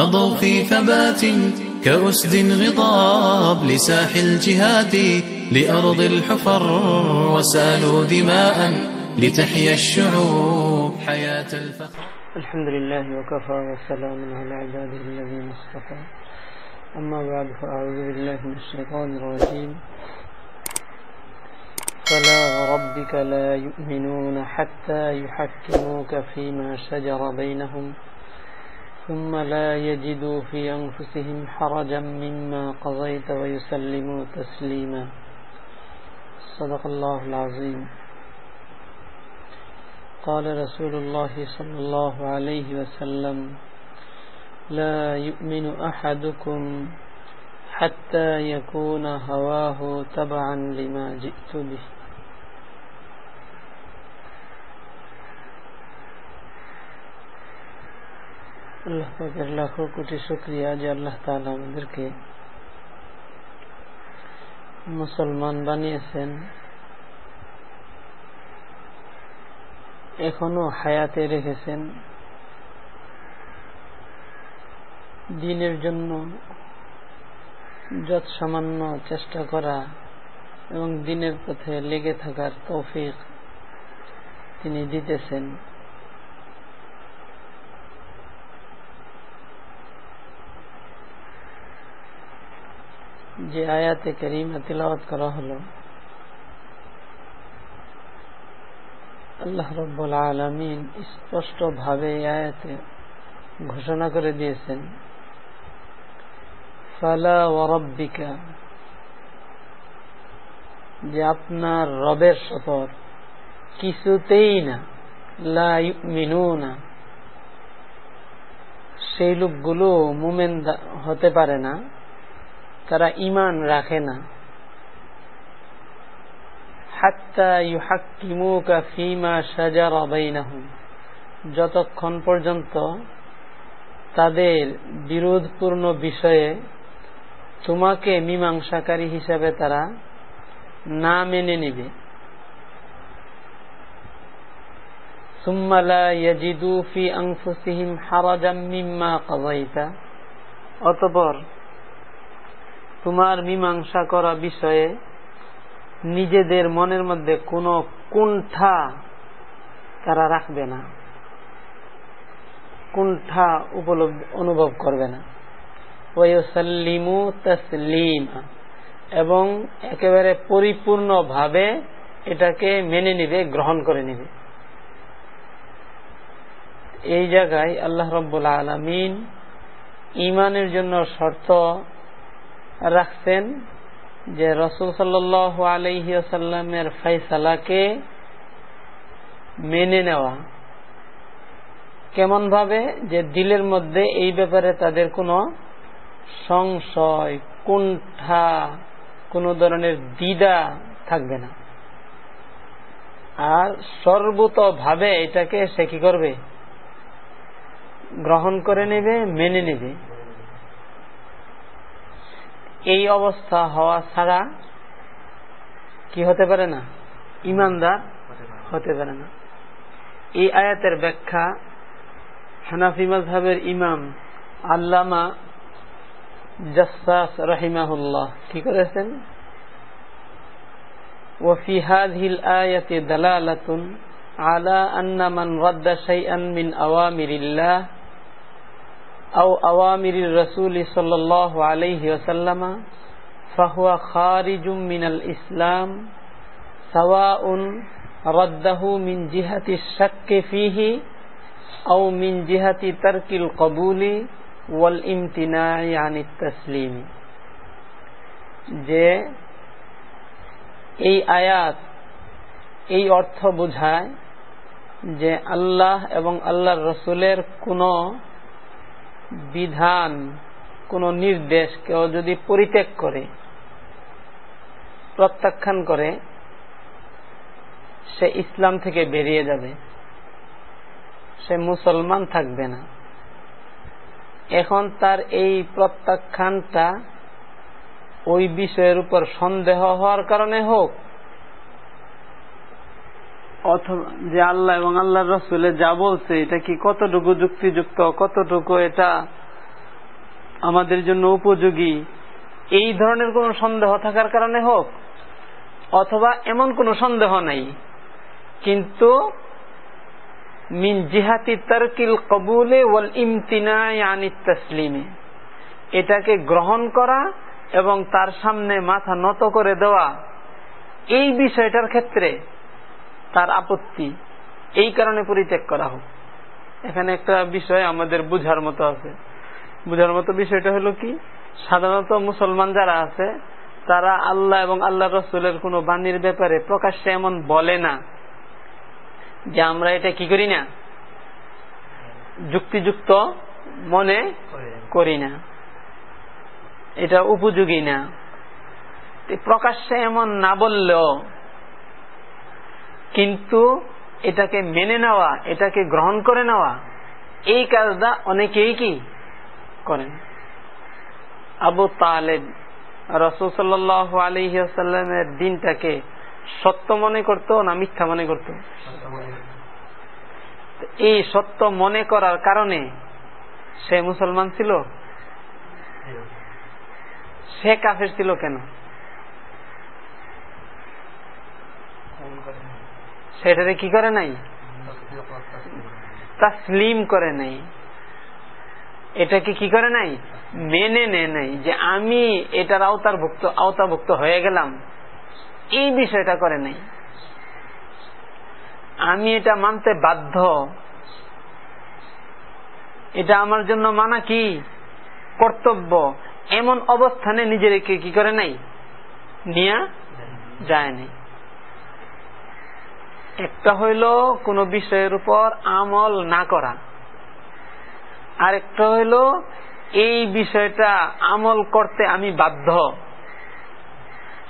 مضوا في ثبات كأسد غضاب لساح الجهاد لأرض الحفر وسالوا دماء لتحيا الشعوب حياة الفخر. الحمد لله وكفى وسلام على عباده الذين اصطفى. أما بعد فأعوذ بالله من الشيطان الرجيم. فلا وربك لا يؤمنون حتى يحكموك فيما شجر بينهم. ثم لا يجدوا في أنفسهم حرجا مما قضيت ويسلموا تسليما. صدق الله العظيم. قال رسول الله صلى الله عليه وسلم لا يؤمن أحدكم حتى يكون هواه تبعا لما جئت به. আল্লাহ পাকের লাখো কোটি শুক্রিয়া যে আল্লাহ তাআলা আমাদেরকে মুসলমান বানিয়েছেন। এখনও হায়াতে রেখেছেন। দিনের জন্য যত সামান্য চেষ্টা করা এবং দিনের পথে লেগে থাকার তৌফিক তিনি দিতেছেন। যে আয়াতে করিমা তিলাওয়াত করা হলো, আল্লাহ রব্বুল আলমিন স্পষ্ট ভাবে আয়াতে ঘোষণা করে দিয়েছেন, ফালা ওরব্বিকা যে আপনার রবের সতর কিছুতেই না, লা না সেই লোকগুলো মুমেন হতে পারে না। তারা ইমান রাখে না। যতক্ষণ পর্যন্ত তাদের বিরোধপূর্ণ বিষয়ে তোমাকে মীমাংসাকারী হিসাবে তারা না মেনে নিবে। অতপর তোমার মীমাংসা করা বিষয়ে নিজেদের মনের মধ্যে কোনো কুণ্ঠা তারা রাখবে না। কুণ্ঠা উপলব্ধ, অনুভব করবে না। এবং একেবারে পরিপূর্ণভাবে এটাকে মেনে নিবে, গ্রহণ করে নিবে। এই জায়গায় আল্লাহ রব্বুল আলমিন ইমানের জন্য শর্ত রাখছেন যে রসুল সাল্ল আলহিসাল্লামের ফাইসালাকে মেনে নেওয়া কেমন ভাবে যে দিলের মধ্যে এই ব্যাপারে তাদের কোনো সংশয়, কুণ্ঠা, কোন ধরনের দ্বিধা থাকবে না। আর সর্বতভাবে এটাকে সে কি করবে? গ্রহণ করে নেবে, মেনে নেবে। এই অবস্থা হওয়া ছাড়া কি হতে পারে না ইমানদার হতে পারে না এই আয়াতের ব্যাখ্যা হানাফি মাজহাবের ইমাম আল্লামা জাসাস রহিমাহুল্লাহ কি করেছেন وفي هذه الآية دلالة على أن من رد شيئا من أوامر الله أو أوامر الرسول صلى الله عليه وسلم فهو خارج من الإسلام سواء رده من جهة الشك فيه أو من جهة ترك القبول والامتناع عن التسليم যে এই আয়াত এই অর্থ বোঝায় যে আল্লাহ এবং আল্লাহর রসুলের কোন বিধান, কোন নির্দেশ কেউ যদি পরিত্যাগ করে, প্রত্যাখ্যান করে, সে ইসলাম থেকে বেরিয়ে যাবে। সে মুসলমান থাকবে না। এখন তার এই প্রত্যাখ্যানটা ওই বিষয়ের উপর সন্দেহ হওয়ার কারণে হোক অথবা যে আল্লাহ এবং আল্লাহ রসুলে যা বলছে, এটা কি কতটুকু যুক্তিযুক্ত, কতটুকু এটা আমাদের জন্য উপযোগী? এই ধরনের কোন সন্দেহ থাকার কারণে হোক, অথবা এমন কোন সন্দেহ নাই। কিন্তু মিন জিহাতি তারকিল কবুলে ওয়াল ইমতিনায়ানি তসলিমে। এটাকে গ্রহণ করা এবং তার সামনে মাথা নত করে দেওয়া, এই বিষয়টার ক্ষেত্রে তার আপত্তি। এই কারণে পরিত্যাগ করা হোক। এখানে একটা বিষয় আমাদের বুঝার মতো আছে। বুঝার মতো বিষয়টা হলো কি? সাধারণত মুসলমান যারা আছে, তারা আল্লাহ এবং আল্লাহ রসুলের কোন বাণীর ব্যাপারে প্রকাশ্যে এমন বলে না যে আমরা এটা কি করি না? যুক্তিযুক্ত মনে করি না। এটা উপযোগী না। প্রকাশ্যে এমন না বললেও কিন্তু এটাকে মেনে নেওয়া, এটাকে গ্রহণ করে নেওয়া, এই কাজটা অনেকেই কি করেন? আবু তালেব রসুল সাল্লাহ আলহিহাসাল্লামের দিনটাকে সত্য মনে করত না মিথ্যা মনে করত? এই সত্য মনে করার কারণে সে মুসলমান ছিল? সে কাফের ছিল কেন? সেটাতে কি করে নাই? তাসলিম করে নাই। এটাকে কি করে নাই? মেনে নে নাই যে আমি এটার আওতার ভুক্ত আওতাভুক্ত হয়ে গেলাম। এই বিষয়টা করে নাই। আমি এটা মানতে বাধ্য। এটা আমার জন্য মানা কি? কর্তব্য। এমন অবস্থানে নিজেকে কি করে নাই? নিয়ে যায়নি একটা হইল কোন বিষয়ের উপর আমল না করা। আরেকটা হইল, এই বিষয়টা আমল করতে আমি বাধ্য।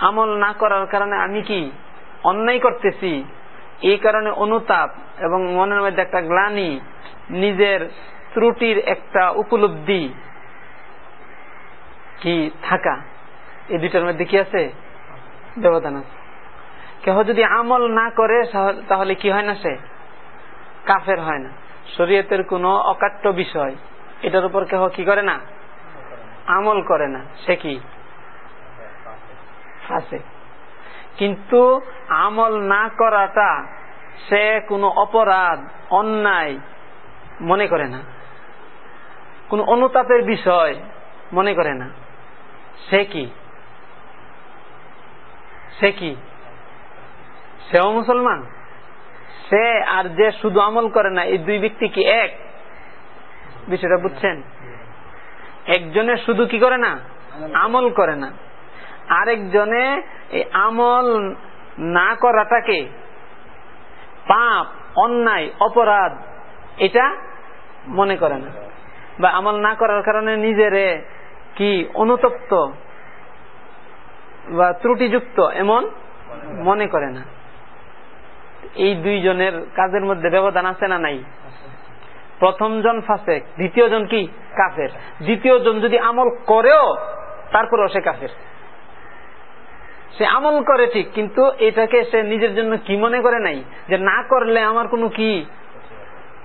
আমল না করার কারণে আমি কি অন্যায় করতেছি? এই কারণে অনুতাপ এবং মনের মধ্যে একটা গ্লানি, নিজের ত্রুটির একটা উপলব্ধি কি থাকা? এই দুইটার মধ্যে কি আছে? ব্যবধান আছে। কেহ যদি আমল না করে তাহলে কি হয় না সে? কাফের হয় না। শরীয়তের কোন অকাট্য বিষয়, এটার উপর কেহ কি করে না? আমল করে না। সে কি? আছে কিন্তু আমল না করাটা সে কোনো অপরাধ, অন্যায় মনে করে না। কোন অনুতাপের বিষয় মনে করে না। সে কি? সে কি? সেও মুসলমান? সে আর যে শুধু আমল করে না, এই দুই ব্যক্তি কি এক? বিষয়টা বুঝছেন? একজনে শুধু কি করে না? আমল করে না। আরেকজনে আমল না করাটাকে পাপ, অন্যায়, অপরাধ, এটা মনে করে না। বা আমল না করার কারণে নিজেরে কি অনুতপ্ত বা ত্রুটিযুক্ত এমন মনে করে না। এই দুইজনের কাজের মধ্যে ব্যবধান আছে না নাই? প্রথম জন ফাসেক, দ্বিতীয় জন কি? কাফের। দ্বিতীয় জন যদি আমল করেও, তারপরেও সে কাফের। সে আমল করে ঠিক, কিন্তু এটাকে সে নিজের জন্য কি মনে করে নাই? যে না করলে আমার কোনো কি?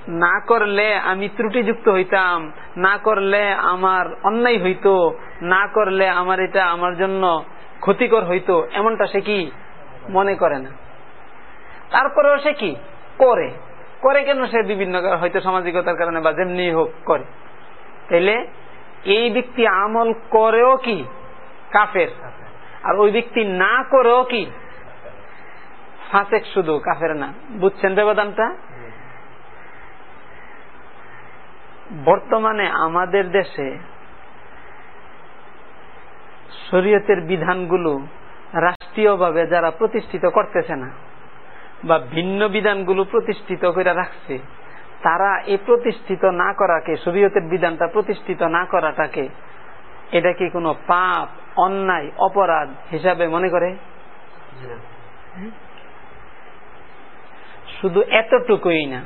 না করলে আমি ত্রুটিযুক্ত হইতাম, না করলে আমার অন্যায় হইতো, না করলে আমার এটা আমার জন্য ক্ষতিকর হইতো, এমনটা সে কি? মনে করে না। তারপরেও সে কি? করে। করে কেন সে বিভিন্ন হয়তো সামাজিকতার কারণে বা যেমনি হোক করে। তাইলে এই ব্যক্তি আমল করেও কি? কাফের। আর ওই ব্যক্তি না করেও কি? ফাঁসেক শুধু, কাফের না। বুঝছেন ব্যবধানটা বর্তমানে আমাদের দেশে শরীয়তের বিধানগুলো রাষ্ট্রীয়ভাবে যারা প্রতিষ্ঠিত করতেছে না বা ভিন্ন বিধানগুলো প্রতিষ্ঠিত করে রাখছে, তারা এই প্রতিষ্ঠিত না করাকে, শরীয়তের বিধানটা প্রতিষ্ঠিত না করাটাকে, এটা কি কোনো পাপ, অন্যায়, অপরাধ হিসাবে মনে করে? শুধু এতটুকুই না।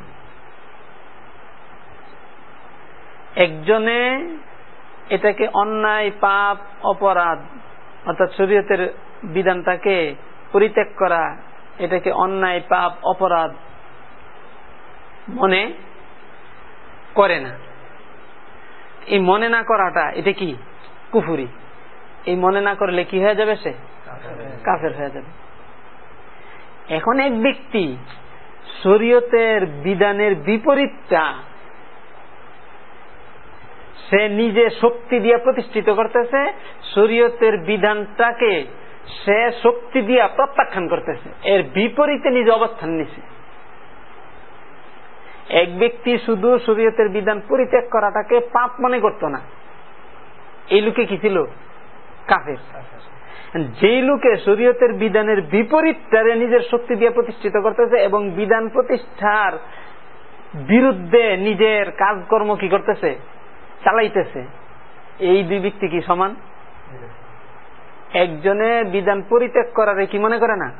একজনে এটাকে অন্যায়, পাপ, অপরাধ, অর্থাৎ শরীয়তের বিধানটাকে পরিত্যাগ করা এটাকে অন্যায়, পাপ, অপরাধ মনে করে না। এই মনে না করাটা, এটা কি? কুফুরি। এই মনে না করলে কি হয়ে যাবে সে? কাফের হয়ে যাবে। এখন এক ব্যক্তি শরীয়তের বিধানের বিপরীতটা সে নিজে শক্তি দিয়ে প্রতিষ্ঠিত করতেছে, শরীয়তের বিধানটাকে সে শক্তি দিয়া প্রত্যাখ্যান করতেছে। এর বিপরীতে নিজে অবস্থান নিছে। এক ব্যক্তি শুধু শরীয়তের বিধান পরিত্যাগ করাটাকে পাপ মনে করত না। এই লোকে কি ছিল? কাফের। যেই লোকে শরীয়তের বিধানের বিপরীতটারে নিজের শক্তি দিয়ে প্রতিষ্ঠিত করতেছে এবং বিধান প্রতিষ্ঠার বিরুদ্ধে নিজের কাজকর্ম কি করতেছে? চালাইতেছে। এই দুই ব্যক্তি কি সমান? একজনে বিধান পরিত্যাগ করারে কি মনে করে না?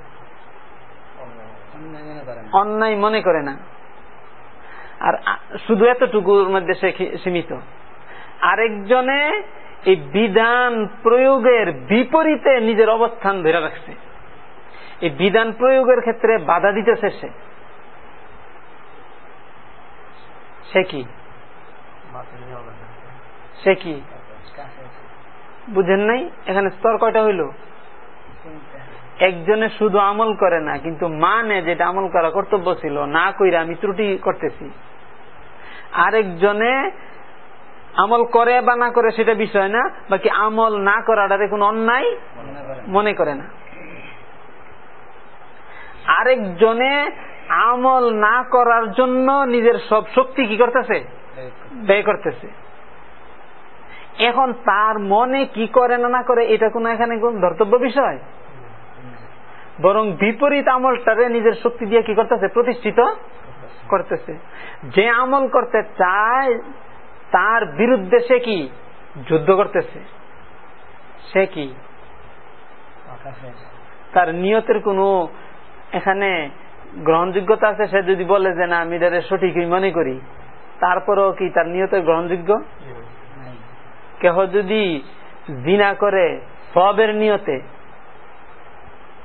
অন্যায় মনে করে না। আর শুধু এতটুকুর মধ্যে সে সীমিত। আরেকজনে এই বিধান প্রয়োগের বিপরীতে নিজের অবস্থান ধরে রাখছে। এই বিধান প্রয়োগের ক্ষেত্রে বাধা দিতেছে সে। সে কি? সে কি? বুঝেন নাই? এখানে স্তর কয়টা হইল? একজনে শুধু আমল করে না, কিন্তু মানে যেটা আমল করা কর্তব্য ছিল, না কইরা আমি ত্রুটি করতেছি। আরেকজনে আমল করে বা না করে সেটা বিষয় না, বাকি আমল না করাটারে কোন অন্যায় মনে করে না। আরেকজনে আমল না করার জন্য নিজের সব শক্তি কি করতেছে? ব্যয় করতেছে। এখন তার মনে কি করে না না করে, এটা কোন এখানে কোন ধর্তব্য বিষয়? বরং বিপরীত আমলটারে নিজের শক্তি দিয়ে কি করতেছে? প্রতিষ্ঠিত করতেছে। যে আমল করতে চায়, তার বিরুদ্ধে সে কি? যুদ্ধ করতেছে। সে কি? তার নিয়তের কোনো এখানে গ্রহণযোগ্যতা আছে? সে যদি বলে যে, না, আমি সঠিকই মনে করি। তারপরেও কি তার নিয়তের গ্রহণযোগ্য? কেহ যদি জিনা করে সবের নিয়তে,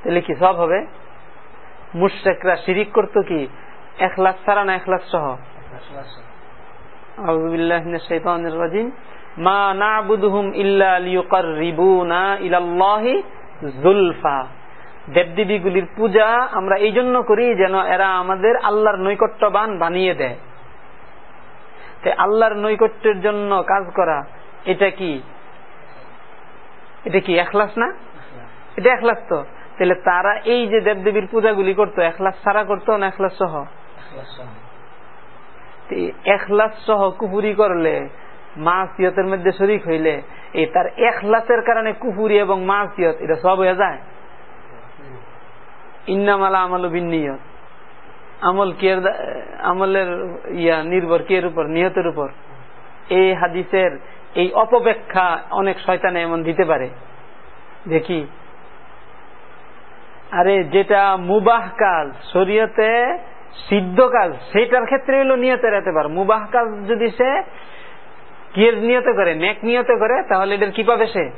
তাহলে কি সব হবে? মুশ্রেকরা শিরিক করতো কি? এক লাখ ছাড়া না এক লাখ সহ? পূজা আমরা এই জন্য করি যেন এরা আমাদের আল্লাহর নৈকট্যবান বানিয়ে দেয়। আল্লাহর নৈকট্যের জন্য কাজ করা এটা কি? এটা কি এখলাস না? এটা এখলাস তো। তাহলে তারা এই যে দেবদেবীর পূজাগুলি করতো, এখলাস ছাড়া করতো না এখলাস সহ? এখলাস সহ কুপুরি করলে, মাসিয়তের মধ্যে শরিক হইলে এই তার এখলাসের কারণে কুপুরি এবং মাসিয়ত, এটা সব হয়ে যায়? ইন্নামালা আমল বিনিয়ত আমল কে আমলের ইয়া নির্ভর কের উপর? নিয়তের উপর। এই হাদিসের এই অপব্যাখ্যা অনেক শয়তানে এমন দিতে পারে। দেখি। আরে, যেটা মুবাহ কাজ, শরীয়তে সিদ্ধ কাজ সেটার ক্ষেত্রে হলো নিয়তের এতেবার মুবাহ কাজ যদি সে কিয়ের নিয়তে করে, নেক নিয়তে করে, তাহলে এটার কি পাবে সে?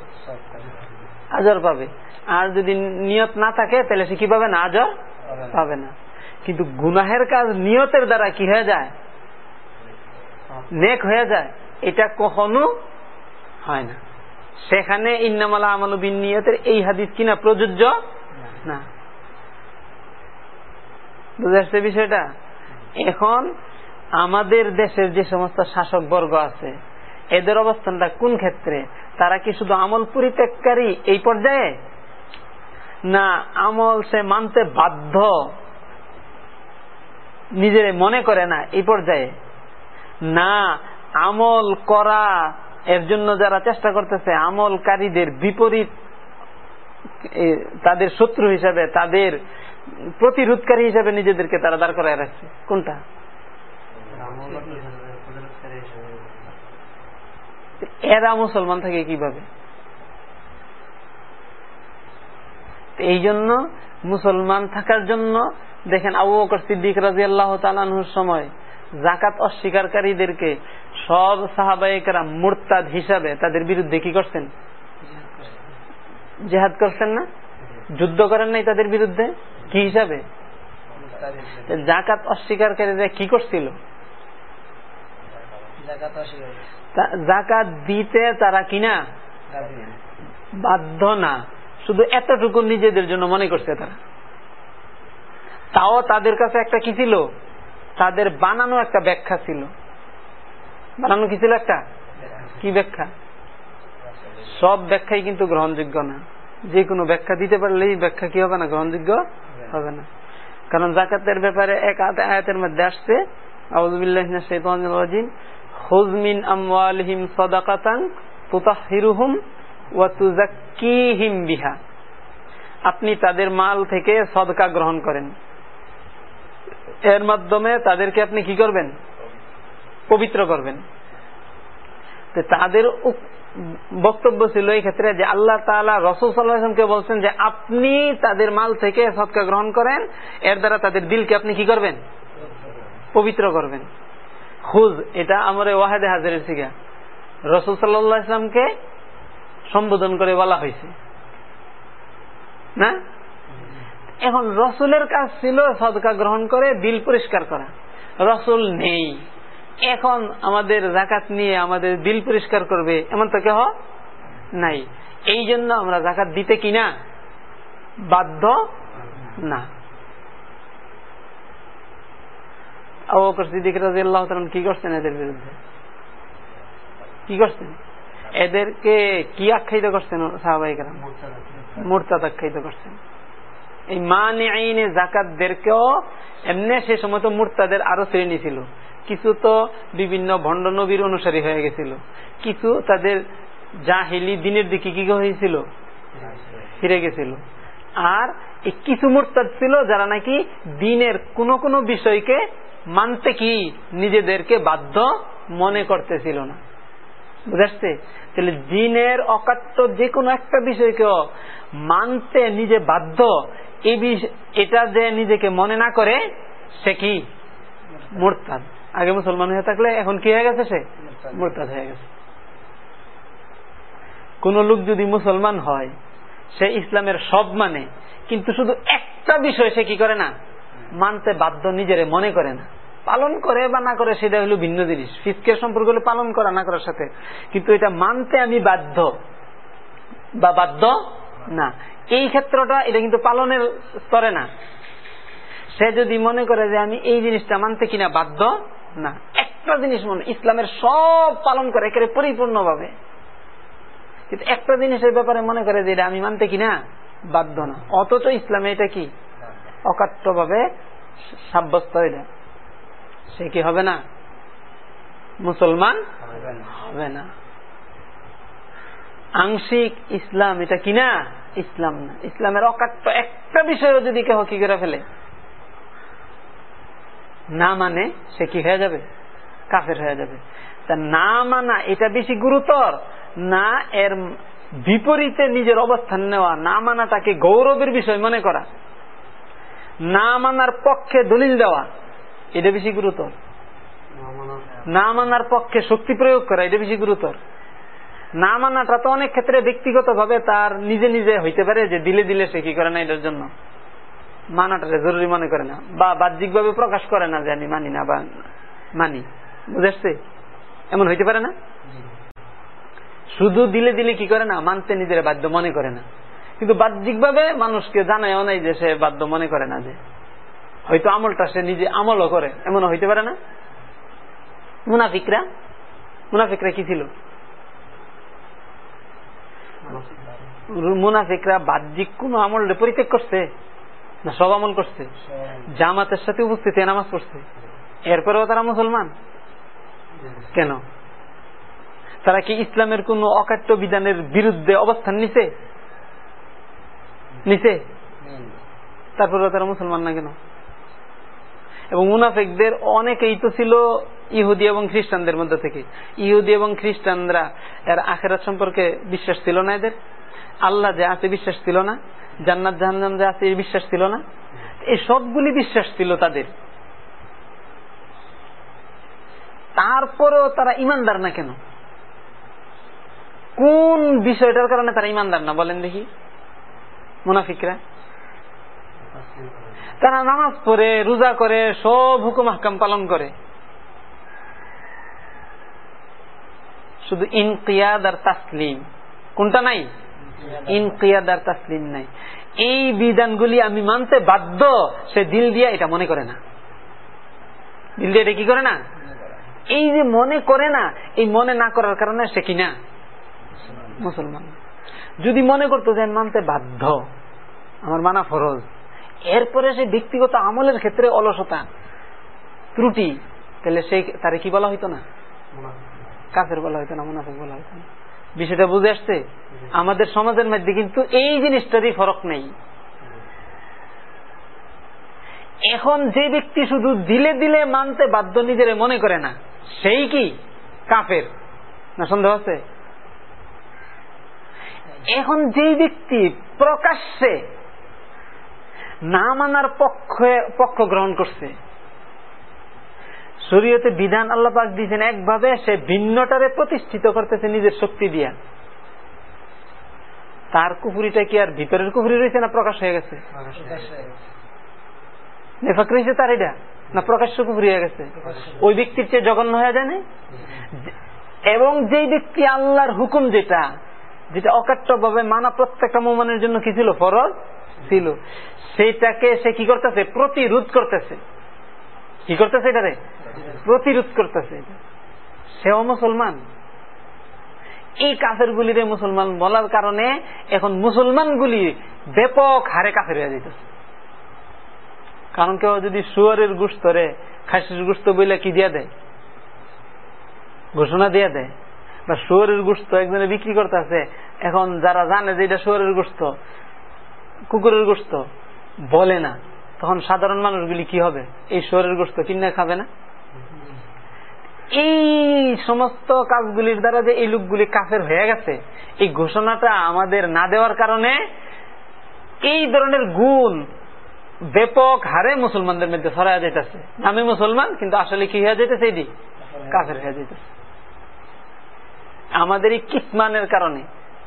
আজর পাবে। আর যদি নিয়ত না থাকে, তাহলে সে কি পাবে না? আজর পাবে না। কিন্তু গুনাহের কাজ নিয়তের দ্বারা কি হয়ে যায়? নেক হয়ে যায়। এটা কখনো হয় না। সেখানে ইন্নামালা আমল নিয়তের এই হাদিস কিনা প্রযোজ্য? না। বুঝে আসছে বিষয়টা? এখন আমাদের দেশের যে সমস্ত শাসক বর্গ আছে, এদের অবস্থানটা কোন ক্ষেত্রে? তারা কি শুধু আমল পরিত্যাগকারী এই পর্যায়ে? না, আমল সে মানতে বাধ্য নিজের মনে করে না এই পর্যায়ে? না আমল করা এর জন্য যারা চেষ্টা করতেছে, আমলকারীদের বিপরীত তাদের শত্রু হিসাবে, তাদের প্রতিরোধকারী হিসাবে নিজেদেরকে তারা দাঁড় করায় রাখছে। কোনটা? এরা মুসলমান থাকে কীভাবে? এই জন্য মুসলমান থাকার জন্য, দেখেন আবু বকর সিদ্দিক রাজি আল্লাহ তালানহুর সময় জাকাত অস্বীকারীদেরকে সব সাহাবাহিকেরা মোরতাদ হিসাবে তাদের বিরুদ্ধে কি করছেন? জেহাদ করছেন না? যুদ্ধ করেন নাই তাদের বিরুদ্ধে? কি হিসাবে? জাকাত অস্বীকারীরা কি করছিল? জাকাত দিতে তারা কিনা? বাধ্য না। শুধু এতটুকু নিজেদের জন্য মনে করছে তারা। তাও তাদের কাছে একটা কি ছিল? তাদের বানানো একটা ব্যাখ্যা ছিল। বানানো কি ছিল একটা? কি ব্যাখ্যা? সব ব্যাখ্যাই কিন্তু গ্রহণযোগ্য না। যে কোনো ব্যাখ্যা দিতে পারলেই ব্যাখ্যা কি হবে না? গ্রহণযোগ্য হবে না। কারণ জাকাতের ব্যাপারে এক আয়াতের মধ্যে আসছে সদাকাতাং বিহা। আপনি তাদের মাল থেকে সদকা গ্রহণ করেন। এর মাধ্যমে তাদেরকে আপনি কি করবেন? পবিত্র করবেন। তাদের বক্তব্য ছিল এই ক্ষেত্রে যে আল্লাহ তালা রসুল সাল্লাহামকে বলছেন যে আপনি তাদের মাল থেকে সৎকা গ্রহণ করেন, এর দ্বারা তাদের দিলকে আপনি কি করবেন? পবিত্র করবেন। খুজ, এটা আমার ওয়াহেদে হাজারের শিখা। রসুল সাল্লাহ ইসলামকে সম্বোধন করে বলা হয়েছে। না? এখন রসুলের কাজ ছিল সদকা গ্রহণ করে, দিল পরিষ্কার করা। রসুল নেই। এখন আমাদের জাকাত নিয়ে আমাদের দিল পরিষ্কার করবে, এমন তো কেহ নাই। এই জন্য আমরা জাকাত দিতে কিনা বাধ্য না। কি করছেন এদের বিরুদ্ধে? কি করছেন? এদেরকে কি আখ্যায়িত করছেন করছেন। এই মানে আইনে জাকাতদেরকেও এমনি সে সময় তো মুরতাদের আরও শ্রেণি ছিল কিছু তো বিভিন্ন ভণ্ড নবীর অনুসারী হয়ে গেছিল। কিছু তাদের জাহিলি দিনের দিকে কি হয়েছিল? ফিরে গেছিল। আর কিছু মোরতাদ ছিল যারা নাকি দিনের কোন কোন বিষয়কে মানতে কি নিজেদেরকে বাধ্য মনে করতেছিল না। বুঝাচ্ছে তাহলে দিনের অকাট্য যে কোনো একটা বিষয়কেও মানতে নিজে বাধ্য এটা যে নিজেকে মনে না করে, সে কি? মোরতাদ। আগে মুসলমান হয়ে থাকলে এখন কি হয়ে গেছে সে? মোরতাদ হয়ে গেছে। কোন লোক যদি মুসলমান হয়, সে ইসলামের সব মানে কিন্তু শুধু একটা বিষয় সে কি করে না? মানতে বাধ্য, নিজেরে মনে করে না। পালন করে বা না করে সেটা হলো ভিন্ন জিনিস। ফিসকের সম্পর্ক হলো পালন করা, না করার সাথে। কিন্তু এটা মানতে আমি বাধ্য বা বাধ্য না। এই ক্ষেত্রটা এটা কিন্তু পালনের স্তরে না। সে যদি মনে করে যে আমি এই জিনিসটা মানতে কিনা বাধ্য না। একটা জিনিস মনে ইসলামের সব পালন করে একেবারে পরিপূর্ণভাবে। কিন্তু একটা জিনিসের ব্যাপারে মনে করে যে এটা আমি মানতে কিনা বাধ্য না। অথচ ইসলামে এটা কি? অকাট্যভাবে সাব্যস্ত এটা সে কি হবে না? মুসলমান হবে না। আংশিক ইসলাম এটা কিনা? ইসলাম না। ইসলামের অকাট্য একটা বিষয়ও যদি কেহ কি করে ফেলে, না মানে সে কি হয়ে যাবে? কাফের হয়ে যাবে। তা না মানা এটা বেশি গুরুতর। না এর বিপরীতে নিজের অবস্থান নেওয়া, না মানা তাকে গৌরবের বিষয় মনে করা। না মানার পক্ষে দলিল দেওয়া, এটা বেশি গুরুতর। না মানার পক্ষে শক্তি প্রয়োগ করা, এটা বেশি গুরুতর। না মানাটা তো অনেক ক্ষেত্রে ব্যক্তিগত ভাবে তার নিজে নিজে হইতে পারে যে দিলে দিলে সে কি করে না এটার জন্য। মানাটা জরুরি মনে করে না। বা বাহ্যিক ভাবে প্রকাশ করে না যে আমি মানি না বা মানি। বুঝেছে এমন হইতে পারে না? শুধু দিলে দিলে কি করে না, মানতে নিজের বাধ্য মনে করে না। কিন্তু বাহ্যিক ভাবে মানুষকে জানায়ও নাই যে সে বাধ্য মনে করে না যে। হয়তো আমলটা সে নিজে আমলও করে। এমন হইতে পারে না? মুনাফিকরা? মুনাফিকরা কি ছিল? মুনাফিকরা বাহ্যিক কোন আমল পরিত্যাগ করছে? না সব আমল করছে? জামাতের সাথে উপস্থিত নামাজ পড়ছে? এরপরেও তারা মুসলমান? কেন? তারা কি ইসলামের কোন অকাট্য বিধানের বিরুদ্ধে অবস্থান নিছে? নিছে? তারপরেও তারা মুসলমান না কেন? এবং মুনাফেকদের অনেকেই তো ছিল ইহুদি এবং খ্রিস্টানদের মধ্যে থেকে। ইহুদি এবং খ্রিস্টানরা এর আখেরাত সম্পর্কে বিশ্বাস ছিল না এদের। আল্লাহ যে আছে বিশ্বাস ছিল না, জান্নাত জাহান্নাম যে আছে বিশ্বাস ছিল না। এই সবগুলি বিশ্বাস ছিল তাদের। তারপরেও তারা ইমানদার না কেন? কোন বিষয়টার কারণে তারা ইমানদার না বলেন দেখি। মুনাফিকরা। তারা নামাজ পড়ে, রোজা করে, সব হুকুম হাকাম পালন করে। শুধু ইনকিয়াদ আর তাসলিম। কোনটা নাই? ইনকিয়াদ। আর তাসলিম নাই। এই বিধানগুলি আমি মানতে বাধ্য সে দিল দিয়ে এটা মনে করে না। দিল দিয়ে এটা কি করে না? এই যে মনে করে না এই মনে না করার কারণে সে কি না? মুসলমান। যদি মনে করতো যে মানতে বাধ্য আমার মানা ফরজ এরপরে সে ব্যক্তিগত আমলের ক্ষেত্রে অলসতা ত্রুটি তাহলে সে তারে কি বলা হইতো না? কাফের বলা হইতো না, মুনাফিক বলা হইতো না। বিষয়টা বুঝে আসছে? আমাদের সমাজের মধ্যে কিন্তু এই জিনিসটারই ফরক নেই। এখন যে ব্যক্তি শুধু দিলে দিলে মানতে বাধ্য নিজের মনে করে না, সেই কি? কাফের। না সন্দেহ আছে? এখন যে ব্যক্তি প্রকাশ্যে না মানার পক্ষে পক্ষ গ্রহণ করছে শরীয়তে বিধান আল্লাহ পাক দিয়েছেন একভাবে সে ভিন্নটারে প্রতিষ্ঠিত করতেছে নিজের শক্তি দিয়া। তার কুফুরিটা কি আর ভিতরের কুফুরি রয়েছে না প্রকাশ হয়ে গেছে? নেফাক রয়েছে তার এটা? না প্রকাশ্য কুফুরি হয়ে গেছে? ওই ব্যক্তির চেয়ে জঘন্য হয়ে যায় না? এবং যেই ব্যক্তি আল্লাহর হুকুম যেটা যেটা অকাট্য ভাবে মানা প্রত্যেকটা মোমানের জন্য কি ছিল? ফরজ? ছিল। সেইটাকে সে কি করতেছে? প্রতিরোধ করতেছে। কি করতেছে এটারে? প্রতিরোধ করতেছে সেও মুসলমান। এই কাফের গুলিরে মুসলমান বলার কারণে এখন মুসলমান গুলি ব্যাপক হারে কাফের হয়ে যেতেছে কারণ কেউ যদি শুয়ারের গুস্তরে খাসির গুস্ত বইলে কি দিয়া দেয়? ঘোষণা দিয়ে দেয়। বা শুয়ারের গুস্ত একজনে বিক্রি করতে আছে এখন যারা জানে যে এটা শুয়ারের গুস্ত কুকুরের গোস্ত বলে না। তখন সাধারণ মানুষগুলি কি হবে? এই শরীর গোস্ত কিনে খাবে না? এই সমস্ত কাজগুলির দ্বারা যে এই লোকগুলি কাফের হয়ে গেছে, এই ঘোষণাটা আমাদের না দেওয়ার কারণে এই ধরনের গুণ ব্যাপক হারে মুসলমানদের মধ্যে ছড়াইয়া যেতেছে আমি মুসলমান, কিন্তু আসলে কি হয়ে যেতেছে এটি? কাফের হয়ে যেতেছে আমাদের এই কিসমানের কারণে,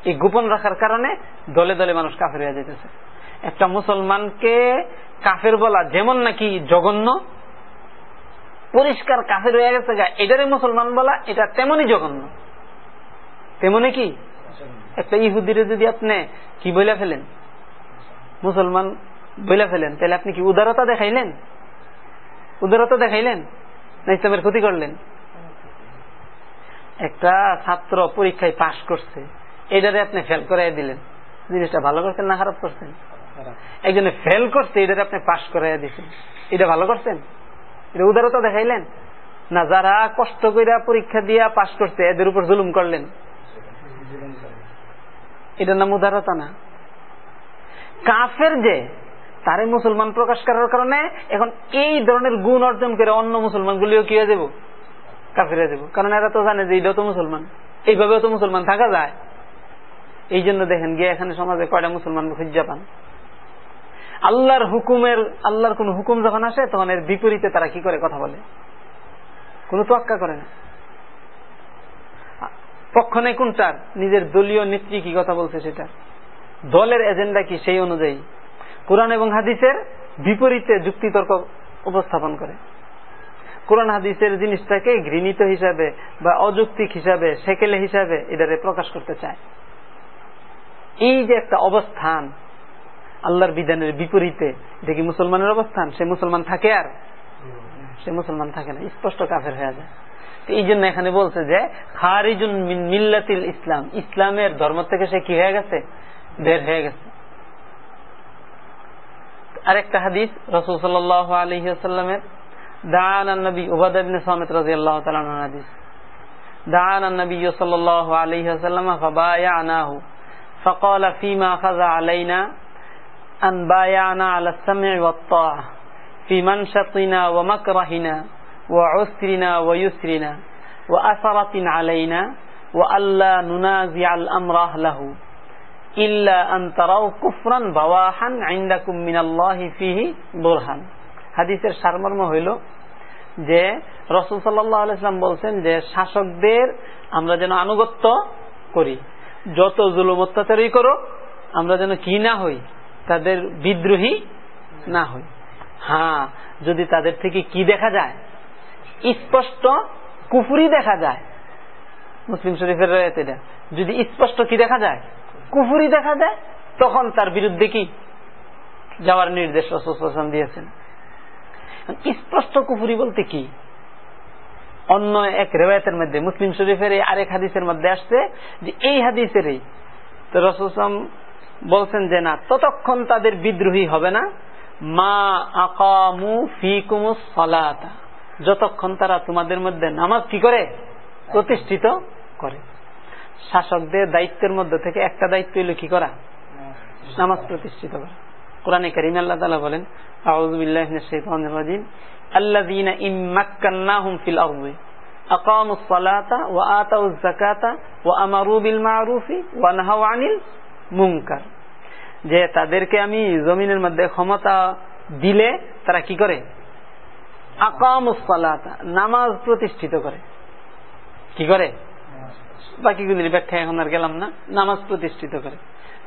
এই গোপন রাখার কারণে দলে দলে মানুষ কাফের হয়ে যেতেছে একটা মুসলমানকে কাফের বলা যেমন নাকি জঘন্য, পরিষ্কার কাফের হয়ে গেছে গা এটারে মুসলমান বলা এটা তেমনই জঘন্য। তেমনি কি? একটা ইহুদিরে যদি আপনি কি বইলা ফেলেন? মুসলমান বইলা ফেলেন, তাহলে আপনি কি উদারতা দেখাইলেন? উদারতা দেখাইলেন? না ইসলামের ক্ষতি করলেন? একটা ছাত্র পরীক্ষায় পাশ করছে, এটারে আপনি ফেল করাই দিলেন। জিনিসটা ভালো করছেন না খারাপ করছেন? একজনে ফেল করছে এটারে আপনি পাশ করাই দিচ্ছেন এটা ভালো করছেন? এটা উদারতা দেখাইলেন? না, যারা কষ্ট করে পরীক্ষা দিয়া পাশ করছে, এদের উপর জুলুম করলেন? এটার নাম উদারতা না। কাফের যে, তারে মুসলমান প্রকাশ করার কারণে এখন এই ধরনের গুণ অর্জন করে অন্য মুসলমান গুলিও কি হয়ে যাব? কাফের হয়ে যাব। কারণ এরা তো জানে যে এটাও তো মুসলমান। এইভাবেও তো মুসলমান থাকা যায়। এই জন্য দেখেন গিয়ে এখানে সমাজে কয়টা মুসলমান খুঁজা পান? আল্লাহর হুকুমের, আল্লাহর কোন হুকুম যখন আসে, তখন এর বিপরীতে তারা কি করে? কথা বলে। কোন তোয়াক্কা করে না। পক্ষ নেই কোনটার? নিজের দলীয় নেত্রী কি কথা বলছে সেটা। দলের এজেন্ডা কি সেই অনুযায়ী। কোরআন এবং হাদিসের বিপরীতে যুক্তিতর্ক উপস্থাপন করে। কোরআন হাদিসের জিনিসটাকে ঘৃণিত হিসাবে বা অযৌক্তিক হিসাবে, সেকেলে হিসাবে এটারে প্রকাশ করতে চায়। এই যে একটা অবস্থান আল্লাহর বিধানের বিপরীতে এটা কি মুসলমানের অবস্থান সে মুসলমান থাকে আর সে মুসলমান থাকে না স্পষ্ট কাফের হয়ে যায় এই জন্য এখানে বলছে যে খারিজুন মিল্লাতিল ইসলাম ইসলামের ধর্ম থেকে সে কি হয়ে গেছে বের হয়ে গেছে আরেকটা হাদিস রসুল সাল আলহিমের দান নবী উবাদিন সমেত রাজি আল্লাহ হাদিস দান নবী সাল আলহিহাসাল্লাম فبايعناه فقال فيما أخذ علينا أن بايعنا على السمع والطاعة في منشطنا ومكرهنا وعسرنا ويسرنا وأثرة علينا وألا ننازع الأمر أهله إلا أن تروا كفرا بواحا عندكم من الله فيه برهان হাদিসের সারমর্ম হইল যে রসুল সাল্লাম বলছেন যে শাসকদের আমরা যেন আনুগত্য করি যত জুলুম অত্যাচারই করো আমরা যেন কি না হই তাদের বিদ্রোহী না হই। হ্যাঁ যদি তাদের থেকে কি দেখা যায়? স্পষ্ট কুফুরি দেখা যায়। মুসলিম শরীফের রয়েছে এটা। যদি স্পষ্ট কি দেখা যায়? কুফুরি দেখা যায়, তখন তার বিরুদ্ধে কি যাওয়ার নির্দেশ রসুল দিয়েছেন? স্পষ্ট কুফুরি বলতে কি? অন্য এক রেবায়তের মধ্যে, মুসলিম শরীফের এই আরেক হাদিসের মধ্যে আসছে যে, এই হাদিসেরই তো রসুলাম বলছেন যে না ততক্ষণ তাদের বিদ্রোহী হবে না মা আকামু ফিকুমু সলাতা যতক্ষণ তারা তোমাদের মধ্যে নামাজ কি করে প্রতিষ্ঠিত করে শাসকদের দায়িত্বের মধ্যে থেকে একটা দায়িত্ব হইল কি করা নামাজ প্রতিষ্ঠিত করা কোরআনে করিম আল্লাহ তালা বলেন الذين إن مكناهم في الأرض أقاموا الصلاة وآتوا الزكاة وأمروا بالمعروف ونهوا عن মুঙ্কার যে তাদেরকে আমি জমিনের মধ্যে ক্ষমতা দিলে তারা কি করে? নামাজ প্রতিষ্ঠিত করে। কি করে? বাকিগুলির ব্যাখ্যা এখন আর গেলাম না। নামাজ প্রতিষ্ঠিত করে।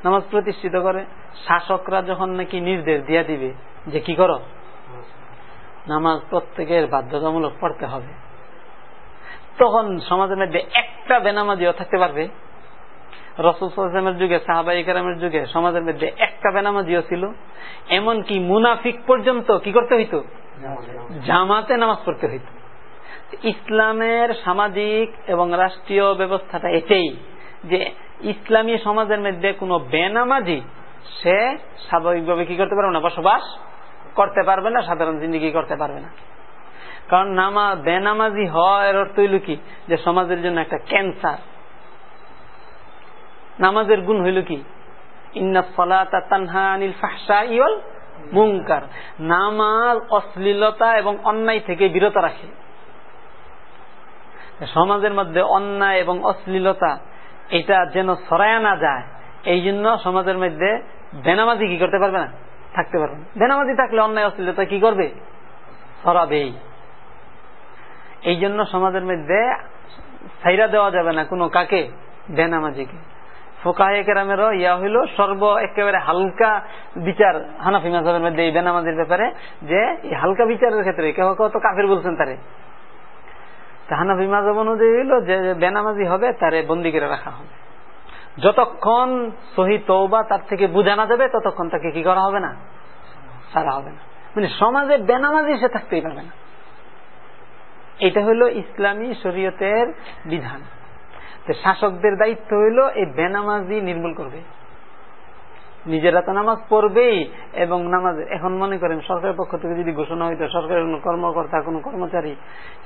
নামাজ প্রতিষ্ঠিত করে, শাসকরা যখন নাকি নির্দেশ দিয়া দিবে যে কি করো? নামাজ প্রত্যেকের বাধ্যতামূলক পড়তে হবে। তখন সমাজের মধ্যে একটা বেনামাজিও থাকতে পারবে। রসুলের যুগে সাহাবাই কালামের যুগে সমাজের মধ্যে একটা বেনামাজিও ছিল। এমনকি মুনাফিক পর্যন্ত কি করতে হইতো? জামাতে নামাজ পড়তে হইত। ইসলামের সামাজিক এবং রাষ্ট্রীয় ব্যবস্থাটা এটাই যে ইসলামী সমাজের মধ্যে কোনো বেনামাজি, সে স্বাভাবিকভাবে কি করতে পারবে না, বসবাস করতে পারবে না, সাধারণ জিন্দগি করতে পারবে না। কারণ নামা, বেনামাজি হওয়ার অর্থ হইল কি? যে সমাজের জন্য একটা ক্যান্সার। নামাজের গুণ হইল কি? নামাজ অশ্লীলতা এবং অন্যায় থেকে বিরত রাখে। সমাজের মধ্যে অন্যায় এবং অশ্লীলতা, এটা যেন সরায় না যায়, এই জন্য সমাজের মধ্যে বেনামাজি কি করতে পারবে না? থাকতে পারবে বেনামাজি থাকলে অন্যায় অশ্লীলতা কি করবে? সরাবেই এই জন্য সমাজের মধ্যে সাইরা দেওয়া যাবে না কোনো কাকে? বেনামাজিকে। ফোকাহে কেরামেরও ইয়া হইল সর্ব একেবারে হালকা বিচার হানাফি মধ্যে এই বেনামাজির ব্যাপারে যে এই হালকা বিচারের ক্ষেত্রে কেউ কেউ তো কাফের বলছেন তারে। হানাফি অনুযায়ী হইল যে বেনামাজি হবে তারে বন্দি করে রাখা হবে। যতক্ষণ সহি তৌবা তার থেকে বুঝানো যাবে ততক্ষণ তাকে কি করা হবে না? সারা হবে না। মানে সমাজে বেনামাজি সে থাকতেই পারবে না। এটা হলো ইসলামী শরীয়তের বিধান। শাসকদের দায়িত্ব হইল এই বেনামাজি নির্মূল করবে। নিজেরা তো নামাজ পড়বেই এবং নামাজ, এখন মনে করেন সরকারের পক্ষ থেকে যদি ঘোষণা হইতো সরকারের কোন কর্মকর্তা, কোন কর্মচারী,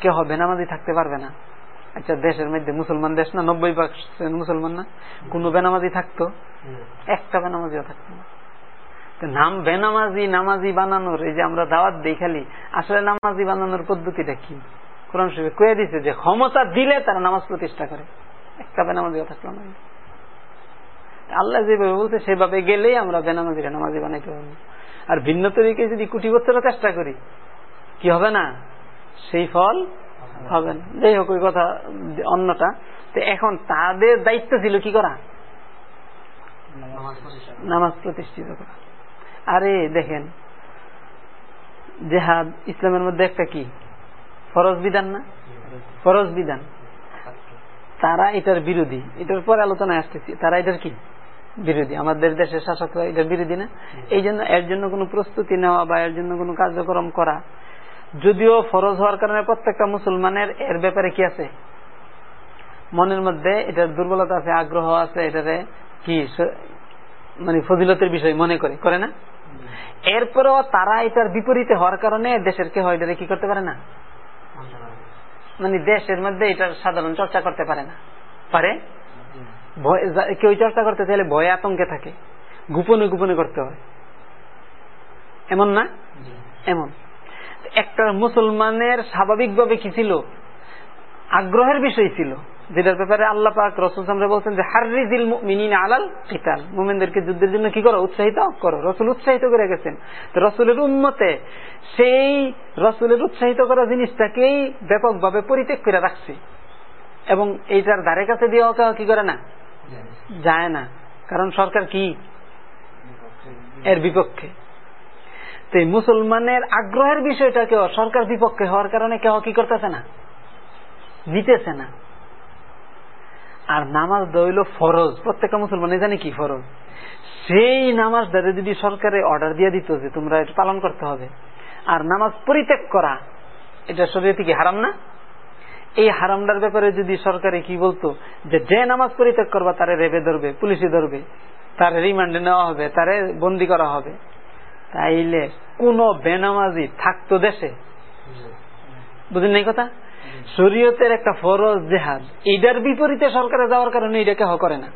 কেউ বেনামাজি থাকতে পারবে না। আচ্ছা দেশের মধ্যে মুসলমান দেশ না, নব্বই পার্সেন্ট মুসলমান না, কোন বেনামাজি থাকতো? একটা বেনামাজিও থাকতো না। নাম বেনামাজি, নামাজি বানানোর, এই যে আমরা দাওয়াত দিই খালি, আসলে নামাজি বানানোর পদ্ধতিটা কি? কোরআন শরীফে কয়ে দিছে যে ক্ষমতা দিলে তারা নামাজ প্রতিষ্ঠা করে। একটা বেনামাজিও থাকল না আল্লাহ যেভাবে বলছে, সেভাবে গেলেই আমরা বেনামাজিরা নামাজি বানাইতে পারব আর ভিন্ন তরিকে যদি কুটি বছরও চেষ্টা করি, কি হবে না? সেই ফল হবে না। যাই হোক, ওই কথা অন্যটা। তো এখন তাদের দায়িত্ব ছিল কি করা? নামাজ প্রতিষ্ঠিত করা। আরে, দেখেন, জেহাদ ইসলামের মধ্যে একটা কি? ফরজ বিধান না? ফরজ বিধান। তারা এটার বিরোধী। এটার পরে আলোচনায় আসতেছি তারা এটার কি? বিরোধী। আমাদের দেশের শাসকরা এটার বিরোধী না? এই জন্য এর জন্য কোনো প্রস্তুতি নেওয়া বা এর জন্য কোনো কার্যক্রম করা যদিও ফরজ হওয়ার কারণে প্রত্যেকটা মুসলমানের এর ব্যাপারে কি আছে? মনের মধ্যে এটার দুর্বলতা আছে আগ্রহ আছে এটারে কি মানে ফজিলতের বিষয় মনে করে করে না? এরপরেও তারা এটার বিপরীতে হওয়ার কারণে দেশের কেউ এটারে কি করতে পারে না? মানে দেশের মধ্যে এটার সাধারণ চর্চা করতে পারে না। পারে? কেউ চর্চা করতে চাইলে ভয়ে আতঙ্কে থাকে। গোপনে গোপনে করতে হয়। এমন না? এমন। একটা মুসলমানের স্বাভাবিকভাবে কি ছিল? আগ্রহের বিষয় ছিল। যেটার ব্যাপারে আল্লাহ পাক রসুল সামরা বলছেন যে হারিজিল মিনিন আলাল কিতাল। মোমেনদেরকে যুদ্ধের জন্য কি করো? উৎসাহিত করো। রসুল উৎসাহিত করে গেছেন। তো রসুলের উন্মতে সেই রসুলের উৎসাহিত করা জিনিসটাকেই ব্যাপকভাবে পরিত্যাগ করে রাখছে। এবং এইটার ধারে কাছে দিয়ে কেউ কি করে না? যায় না। কারণ সরকার কি? এর বিপক্ষে। তো মুসলমানের আগ্রহের বিষয়টাকেও সরকার বিপক্ষে হওয়ার কারণে কেউ কি করতেছে না? জিতেছে না। আর নামাজ হইল ফরজ। প্রত্যেকটা মুসলমান জানে কি ফরজ? সেই নামাজটারে যদি সরকারে অর্ডার দিয়ে দিত যে তোমরা এটা পালন করতে হবে, আর নামাজ পরিত্যাগ করা, এটা শরীয়তে থেকে হারাম না? এই হারামটার ব্যাপারে যদি সরকারে কি বলতো, যে যে নামাজ পরিত্যাগ করবা তারে রেবে ধরবে, পুলিশে ধরবে, তার রিমান্ডে নেওয়া হবে, তারে বন্দি করা হবে, তাইলে কোন বেনামাজি থাকতো দেশে? বুঝলেন এই কথা? শরীয়তের একটা ফরজ জেহাদ এইটার বিপরীতে সরকারে যাওয়ার কারণে এটাকে হ করে না।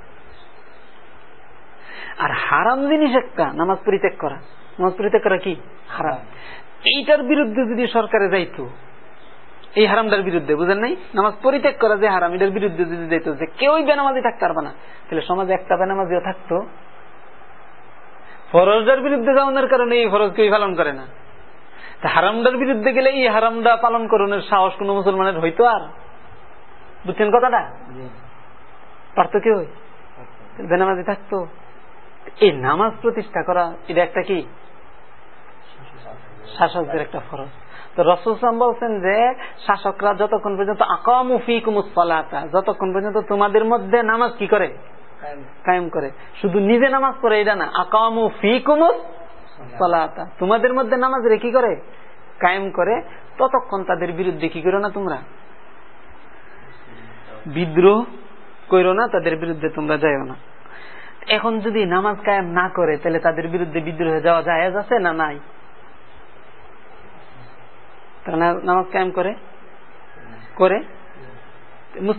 আর হারাম জিনিস একটা, নামাজ পরিত্যাগ করা। নামাজ পরিত্যাগ করা কি? হারাম। এইটার বিরুদ্ধে যদি সরকারে যাইতো, এই হারামটার বিরুদ্ধে, বুঝেন নাই? নামাজ পরিত্যাগ করা যে হারাম, এটার বিরুদ্ধে যদি যাইতো, যে কেউই বেনামাজি থাকতে পারবে না, তাহলে সমাজে একটা বেনামাজিও থাকতো। ফরজটার বিরুদ্ধে যাওয়ানোর কারণে এই ফরজ কেউ পালন করে না। হারামটার বিরুদ্ধে গেলে এই হারামটা পালন করানোর সাহস কোন মুসলমানের হইতো আর? বুঝছেন কথাটা? পারতো কেউ বেনামাজি থাকতো। এই নামাজ প্রতিষ্ঠা করা এটা একটা কি? শাসকদের একটা ফরজ। তো রসুলাম বলছেন যে শাসকরা যতক্ষণ পর্যন্ত যতক্ষণ পর্যন্ত তোমাদের মধ্যে নামাজ কি করে? কায়েম। করে। শুধু নিজে নামাজ পড়ে এটা না। আকামু ফি কুমুস সলাতা। তোমাদের মধ্যে নামাজ রে কি করে? কায়েম করে, ততক্ষণ তাদের বিরুদ্ধে কি করো না তোমরা? বিদ্রোহ করো না, তাদের বিরুদ্ধে তোমরা যাইও না। এখন যদি নামাজ কায়েম না করে, তাহলে তাদের বিরুদ্ধে বিদ্রোহে যাওয়া যায় আছে না নাই? তারা নামাজ কায়েম করে? করে?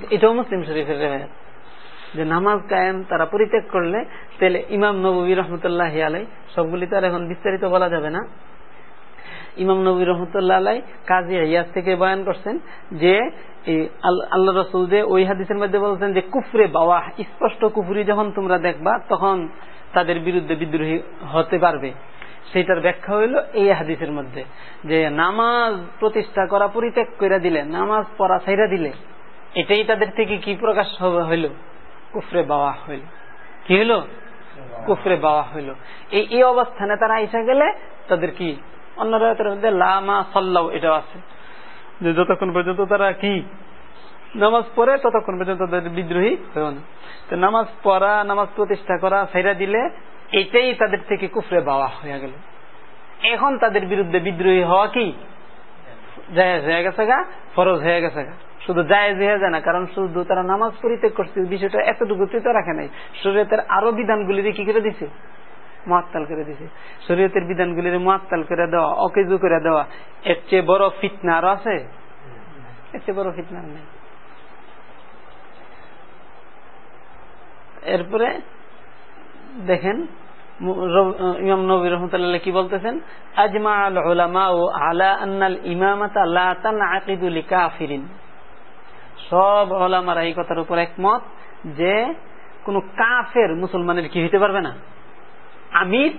এটাও মুসলিম শরীফের রেবায়ত যে নামাজ কায়েম তারা পরিত্যাগ করলে, তাহলে ইমাম নবী রহমতুল্লাহ আলাই সবগুলি তো আর এখন বিস্তারিত বলা যাবে না। ইমাম নবী রহমতুল্লাহ আলাই কাজী ইয়াস থেকে বয়ান করছেন যে আল্লাহ রসুল যে ওই হাদিসের মধ্যে বলছেন যে, কুফরে বাওয়া স্পষ্ট কুফুরি যখন তোমরা দেখবা, তখন তাদের বিরুদ্ধে বিদ্রোহী হতে পারবে। সেটার ব্যাখ্যা হইল এই হাদিসের মধ্যে, যে নামাজ প্রতিষ্ঠা করা পরিত্যাগ করে দিলে, নামাজ পড়া ছাইরা দিলে, এটাই তাদের থেকে কি প্রকাশ হইল? কুফরে বাওয়া হইল। কি হইল? কুফরে বাওয়া হইল। এই এই অবস্থানে তারা আইসা গেলে তাদের কি? অন্য রায়তের মধ্যে লামা সাল্লাও এটাও আছে। যে যতক্ষণ পর্যন্ত তারা কি? নামাজ পড়ে ততক্ষণ পর্যন্ত তাদের বিদ্রোহী হইব না। তো নামাজ পড়া, নামাজ প্রতিষ্ঠা করা সেরা দিলে এটাই তাদের থেকে কুফরে বাওয়া হয়ে গেল। এখন তাদের বিরুদ্ধে বিদ্রোহী হওয়া কি? জায়েজ হয়ে গেছে গা, ফরজ হয়ে গেছে গা। শুধু জায়েজ হয়ে যায় না, কারণ শুধু তারা নামাজ পরিত্যাগ করছে বিষয়টা এতটুকু তো রাখে নাই। শরীয়তের আরও বিধানগুলি কি করে দিছে? মহাত্তাল করে দিছে। শরীয়তের বিধানগুলির মহাত্তাল করে দেওয়া, অকেজু করে দেওয়া, এর চেয়ে বড় ফিতনা আরও আছে? এর চেয়ে বড় ফিতনা নেই। এরপরে দেখেন ইমাম নবী রহমতুল্লাহ কি বলতেছেন? আজমা আল ওলামা ও আলা আন্নাল ইমামাতা লা তানআকিদু লিকাফিরিন। সব ওলামারা এই কথার উপর একমত যে কোন কাফের মুসলমানের কি হইতে পারবে না? আমির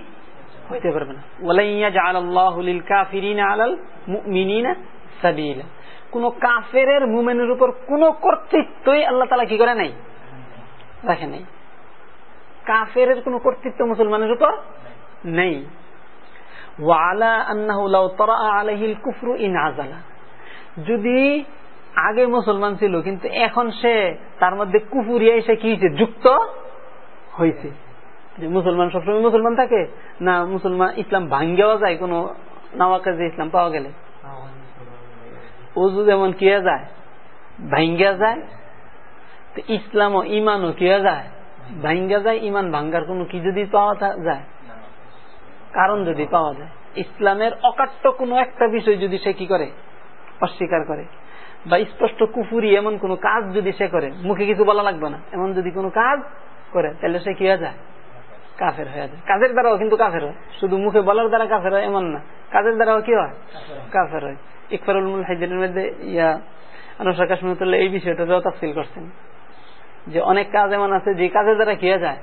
হইতে পারবে না। ওয়ালাইয়া জাআলাল্লাহু লিল কাফিরিনা আলাল মুমিনিনা সাবিলা। কোন কাফেরের মুমিনের উপর কোন কর্তৃত্বই আল্লাহ তাআলা কি করে নাই? রাখে নাই। কাফের কোন কর্তৃত্ব মুসলমানের উপর নেই। যদি আগে মুসলমান ছিল, কিন্তু এখন সে তার মধ্যে কুফুরিয়া এসে কি হয়েছে? যুক্ত হয়েছে। যে মুসলমান সবসময় মুসলমান থাকে? না, মুসলমান ইসলাম ভাঙ্গেও যায়, কোন নাওয়া কাজে ইসলাম পাওয়া গেলে। ওজু যেমন কিয়া যায়, ভাঙ্গা যায়, তো ইসলাম ও ইমানও কিয়া যায়, ভাঙ্গা যায়, ইমান ভাঙ্গার কোন কি যদি পাওয়া যায়? কারণ যদি পাওয়া যায়। ইসলামের অকাট্য কোনো একটা বিষয় যদি সে কি করে? অস্বীকার করে। বা স্পষ্ট কুফুরি এমন কোন কাজ যদি সে করে, মুখে কিছু বলা লাগবে না, এমন যদি কোনো কাজ করে, তাহলে সে কি হয়ে যায়? কাফের হয়ে যায়। কাজের দ্বারাও কিন্তু কাফের হয়। শুধু মুখে বলার দ্বারা কাফের হয়, এমন না। কাজের দ্বারাও কি হয়? কাফের হয়। ইকফারুল মুল হাইজেনের মধ্যে ইয়া আনুষা কাশ্মীরতুল্লাহ এই বিষয়টাও তাফসিল করছেন। যে অনেক কাজ এমন আছে, যে কাজের দ্বারা কি হয়ে যায়?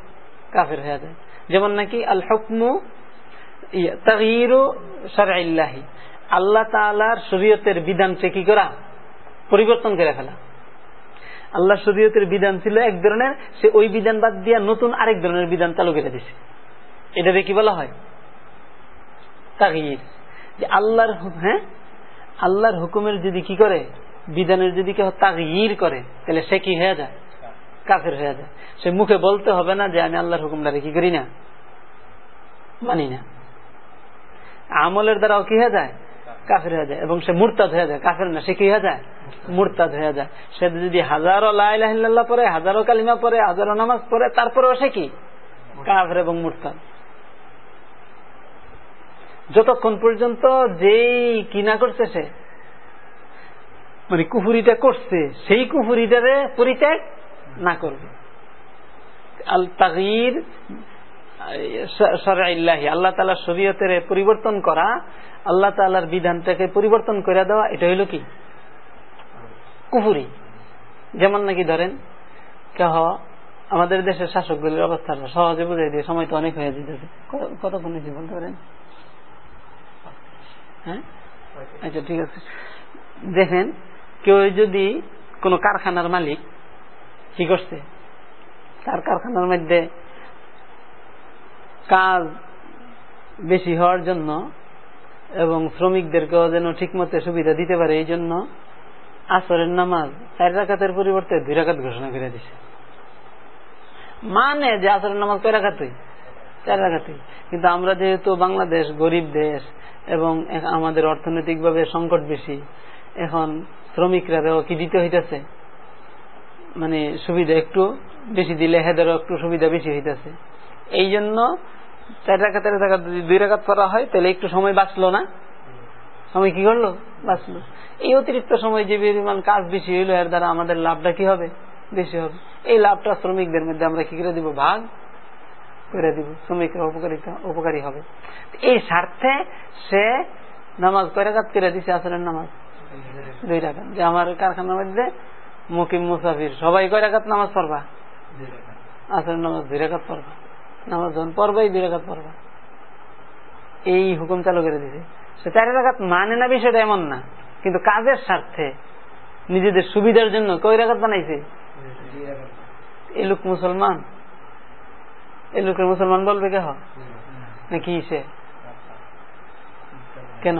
কাফের হয়ে যায়। যেমন নাকি আল হকমু সারাইল্লাহি আল্লাহ তালার শরীয়তের বিধানকে কি করা? পরিবর্তন করে ফেলা। আল্লাহ শরীয়তের বিধান ছিল এক ধরনের, সে ওই বিধান বাদ দিয়া নতুন আরেক ধরনের বিধান চালু করে দিছে। এটাকে কি বলা হয়? যে আল্লাহর হ্যাঁ? আল্লাহর হুকুমের যদি কি করে? বিধানের যদি কেউ তাগির করে, তাহলে সে কি হয়ে যায়? কাফের হয়ে যায়। সে মুখে বলতে হবে না যে আমি আল্লাহর হুকুমটা কি করি না? মানি না। আমলের দ্বারাও কি হয়ে যায়? কাফের হয়ে যায় এবং সে মুরতাদ হয়ে যায়। কাফের না, সে কি হয়ে যায়? মুরতাদ হয়ে যায়। সে যদি হাজারো লাইল্লাহ পরে হাজারো কালিমা পরে হাজারো নামাজ পড়ে, তারপরেও সে কি? কাফের এবং মুরতাদ। যতক্ষণ পর্যন্ত যেই কিনা করছে সে মানে কুফুরিটা করছে, সেই কুফুরিটারে পরিত্যাগ না করবে। আল তাগির আল্লাহ তালার শরীয়তের পরিবর্তন করা, আল্লাহ তালার বিধানটাকে পরিবর্তন করে দেওয়া, এটা হইল কি? কুফুরি। যেমন নাকি ধরেন, কেহ আমাদের দেশের শাসকগুলির অবস্থা সহজে বুঝাই দিয়ে, সময় তো অনেক হয়ে যেতেছে। কতক্ষণ হয়েছে বলতে পারেন? হ্যাঁ? আচ্ছা ঠিক আছে। দেখেন, কেউ যদি কোন কারখানার মালিক, কি করছে? তার কারখানার মধ্যে কাজ বেশি হওয়ার জন্য এবং শ্রমিকদেরকেও যেন ঠিকমতো সুবিধা দিতে পারে, এই জন্য আসরের নামাজ চার রাখাতের পরিবর্তে দুই রাখাত ঘোষণা করে দিছে। মানে যে আসরের নামাজ কয় রাখাতই চার রাখাতই কিন্তু আমরা যেহেতু বাংলাদেশ গরিব দেশ এবং আমাদের অর্থনৈতিকভাবে সংকট বেশি, এখন শ্রমিকরা কি দিতে হইতেছে? মানে সুবিধা একটু বেশি দিলে হেদেরও একটু সুবিধা বেশি হইতেছে। এই জন্য চার রাখাতের জায়গা যদি দুই রাখাত করা হয় তাহলে একটু সময় বাঁচলো না। সময় কি করল? বাঁচলো। এই অতিরিক্ত সময় যে পরিমাণ কাজ বেশি হইল এর দ্বারা আমাদের লাভটা কি হবে? বেশি হবে। এই লাভটা শ্রমিকদের মধ্যে আমরা কি করে দিব? ভাগ করে দিব। শ্রমিকরা উপকারিতা উপকারী হবে। এই স্বার্থে সে নামাজ কয় রাখাত করে দিছে আসলের নামাজ? দুই রাখাত। যে আমার কারখানার মধ্যে মুকিম মুসাফির সবাই কয় রাখাত নামাজ পড়বা? আসলের নামাজ দুই রাখাত পড়বা। নামাজ যখন পড়বাই দুই রাখাত পড়বা। এই হুকুম চালু করে দিছে। সে চার রাখাত মানে না বিষয়টা এমন না, কিন্তু কাজের স্বার্থে নিজেদের সুবিধার জন্য কয় রাখাত বানাইছে? এই লোক মুসলমান। এই লোকের মুসলমান বলবে কে নাকি সে? কেন?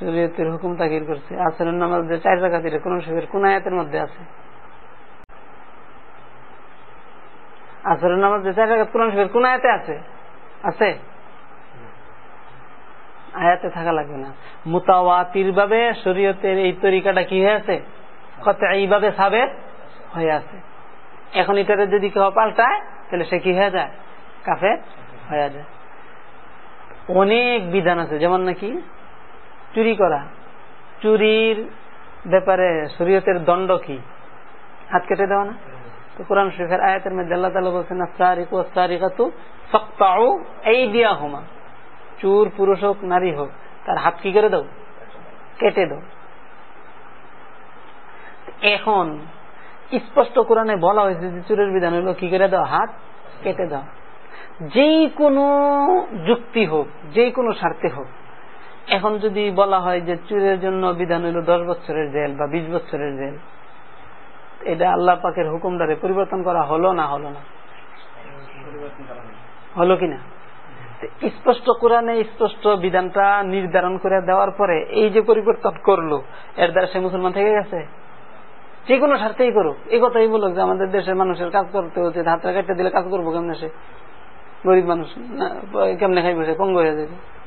শরীয়তের হুকুম তাকির করছে। আসরের নামাজ যে চার রাখা দিলে কোন শরীর কোন আয়াতের মধ্যে আছে? আসরের নামাজ যে চার রাখা কোন শরীর কোন আয়াতে আছে? আছে? আয়াতে থাকা লাগবে না। মোতাওয়াতির ভাবে শরীয়তের এই তরিকাটা কি হয়েছে কত এইভাবে সাবের হয়ে আছে। এখন এটারে যদি কেউ পাল্টায়, তাহলে সে কি হয়ে যায়? কাফে হয়ে যায়। অনেক বিধান আছে। যেমন নাকি চুরি করা। চুরির ব্যাপারে শরীয়তের দণ্ড কি? হাত কেটে দেওয়া না? তো কোরআন শরীফের আয়াতের মধ্যে আল্লাহ তালা বলছেন চুর, পুরুষ হোক, নারী হোক, তার হাত কি করে দাও? কেটে দাও। এখন স্পষ্ট কোরআনে বলা হয়েছে যে চুরের বিধান হলো কি করে দাও? হাত কেটে দাও। যেই কোনো যুক্তি হোক যে কোনো স্বার্থে হোক এখন যদি বলা হয় যে চুরের জন্য বিধান হইল দশ বছরের জেল বা বিশ বছরের জেল, এটা আল্লাহ পাকের হুকুম দ্বারে পরিবর্তন করা হলো না হলো না? হলো কিনা স্পষ্ট কোরআনে স্পষ্ট বিধানটা নির্ধারণ করে দেওয়ার পরে এই যে পরিবর্তন করল, এর দ্বারা সে মুসলমান থেকে গেছে? যে কোনো স্বার্থেই করুক। এই কথাই বলুক যে আমাদের দেশের মানুষের কাজ করতে হচ্ছে হাতটা কাটতে দিলে কাজ করব কেমনে সে? গরিব মানুষ কেমনে খাইবে সে? পঙ্গ হয়ে যাবে।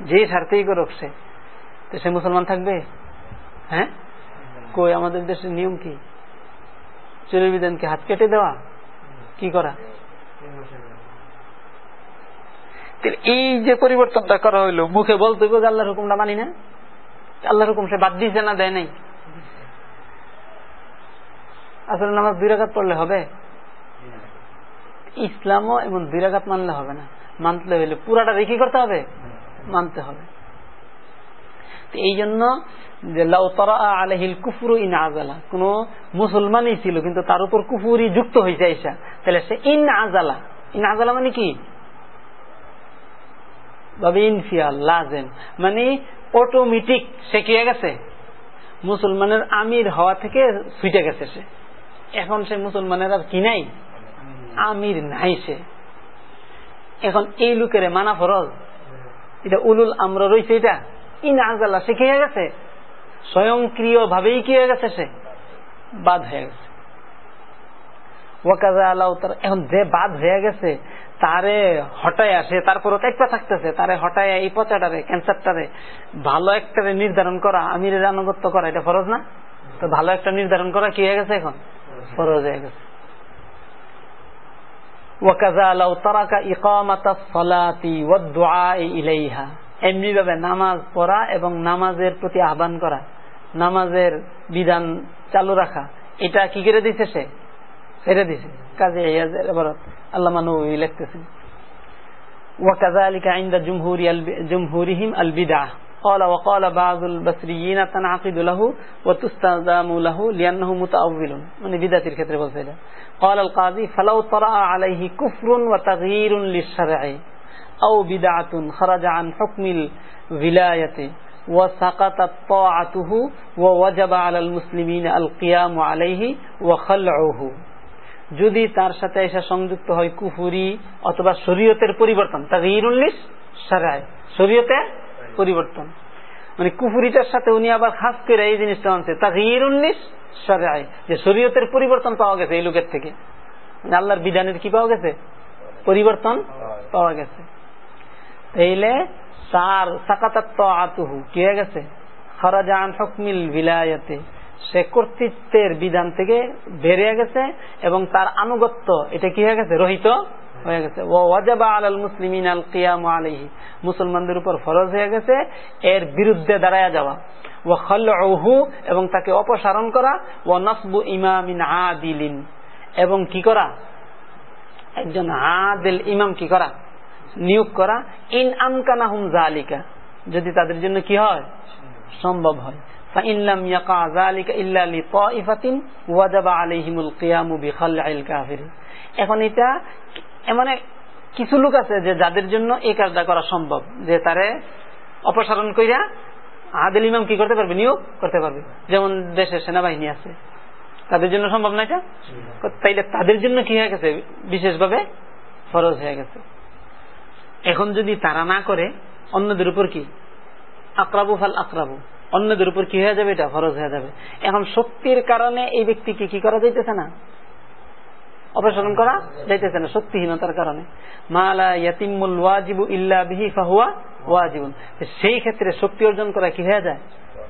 যে স্বার্থেই করুক সে। তো সে মুসলমান থাকবে? হ্যাঁ? কই, আমাদের দেশের নিয়ম কি? চুলের বিধানকে হাত কেটে দেওয়া? কি করা? এই যে পরিবর্তনটা করা হইল, মুখে বলতে হবে আল্লাহর হুকুমটা মানি না? আল্লাহর হুকুম সে বাদ দিয়েছে না, দেয় নাই? আসলে নামাজ দুই রাখাত পড়লে হবে? ইসলামও এবং দুই রাখাত মানলে হবে না। মানতে হইলে পুরাটা রেখে করতে হবে? মানতে হবে। এই জন্য কোন মুসলমানই ছিল, কিন্তু তার উপর কুফুরি যুক্ত হয়েছে আইসা, তাহলে সে ইন আজালা ইন আজালা মানে কি? মানে অটোমেটিক সে কি গেছে? মুসলমানের আমির হওয়া থেকে ছুটে গেছে সে। এখন সে মুসলমানের আর কি নাই? আমির নাই সে। এখন এই লোকের মানা ফরজ। এটা উলুল আমরা রয়েছে এটা। ইন আজাল্লা সে খেয়ে গেছে? স্বয়ংক্রিয় ভাবেই কি হয়ে গেছে সে? বাদ হয়ে গেছে। ওয়াকাজা আল্লাহ তার, এখন যে বাদ হয়ে গেছে, তারে হটায় আসে তারপর একটা থাকতেছে, তারে হটায় এই পচাটারে, ক্যান্সারটারে ভালো একটা নির্ধারণ করা, আমিরের আনুগত্য করা, এটা ফরজ না? তো ভালো একটা নির্ধারণ করা কি হয়ে গেছে এখন? ফরজ হয়ে গেছে ওয়াকাজা আল্লাহ তারাকা ইকামাতা সলাতি ওয়াদুআ ইলাইহা এমনি এমনিভাবে নামাজ পড়া এবং নামাজের প্রতি আহ্বান করা, নামাজের বিধান চালু রাখা, এটা কি করে দিছে সে? ছেড়ে দিছে। কাজে আল্লাহ নবী লিখতেছেন। ওয়াকাজা আলিকা আইন্দা জুমহুরি জুমহুরিহিম আল বিদা قال وقال بعض البصريين تنعقد له وتستخدم له لأنه متأول من بدعة الكتر والسيدة قال القاضي فلو طرأ عليه كفر وتغيير للشرع أو بدعة خرج عن حكم الولاية وسقطت طاعته ووجب على المسلمين القيام عليه وخلعه যদি তার সাথে এসে সংযুক্ত হয় কুফুরি অথবা শরীয়তের পরিবর্তন তাকে ইরুল্লিশ সারায় শরীয়তের পরিবর্তন। মানে কুফুরিটার সাথে উনি আবার খাস করে এই জিনিসটা আনছে তাকে ইরুল্লিশ সারায় যে শরীয়তের পরিবর্তন পাওয়া গেছে এই লোকের থেকে। আল্লাহর বিধানের কি পাওয়া গেছে? পরিবর্তন পাওয়া গেছে। তাইলে তার সাকাতাত্ত আতুহু কি হয়ে গেছে? খরাজান হকমিল বিলায়াতে। সে কর্তৃত্বের বিধান থেকে বেরিয়ে গেছে এবং তার আনুগত্য, এটা কি হয়ে গেছে? রহিত হয়ে গেছে ও ওয়াজাবা আলাল মুসলিমিন আল কিয়াম আলহি মুসলমানদের উপর ফরজ হয়ে গেছে এর বিরুদ্ধে দাঁড়ায় যাওয়া। ও খলহু এবং তাকে অপসারণ করা। ও নসবু ইমামিন আদিলিন। এবং কি করা? একজন আদিল ইমাম কি করা? নিয়োগ করা। ইন আমকানাহুম জালিকা যদি তাদের জন্য কি হয়? সম্ভব হয়। এখন এটা মানে কিছু লোক আছে যে যাদের জন্য এই কাজটা করা সম্ভব, যে তারে অপসারণ কইরা আদেল ইমাম কি করতে পারবে? নিয়োগ করতে পারবে। যেমন দেশের সেনাবাহিনী আছে। তাদের জন্য সম্ভব না এটা? তাইলে তাদের জন্য কি হয়ে গেছে? বিশেষভাবে ফরজ হয়ে গেছে। এখন যদি তারা না করে, অন্যদের উপর কি? আক্রাবু ফাল আক্রাবু। অন্যদের উপর কি হয়ে যাবে এটা? ফরজ হয়ে যাবে। এখন শক্তির কারণে এই ব্যক্তিকে কি করা যাইতেছে না? অপসারণ করা যাইতেছে না, শক্তিহীনতার কারণে। মালা সেই ক্ষেত্রে শক্তি অর্জন করা কি হয়ে যায়?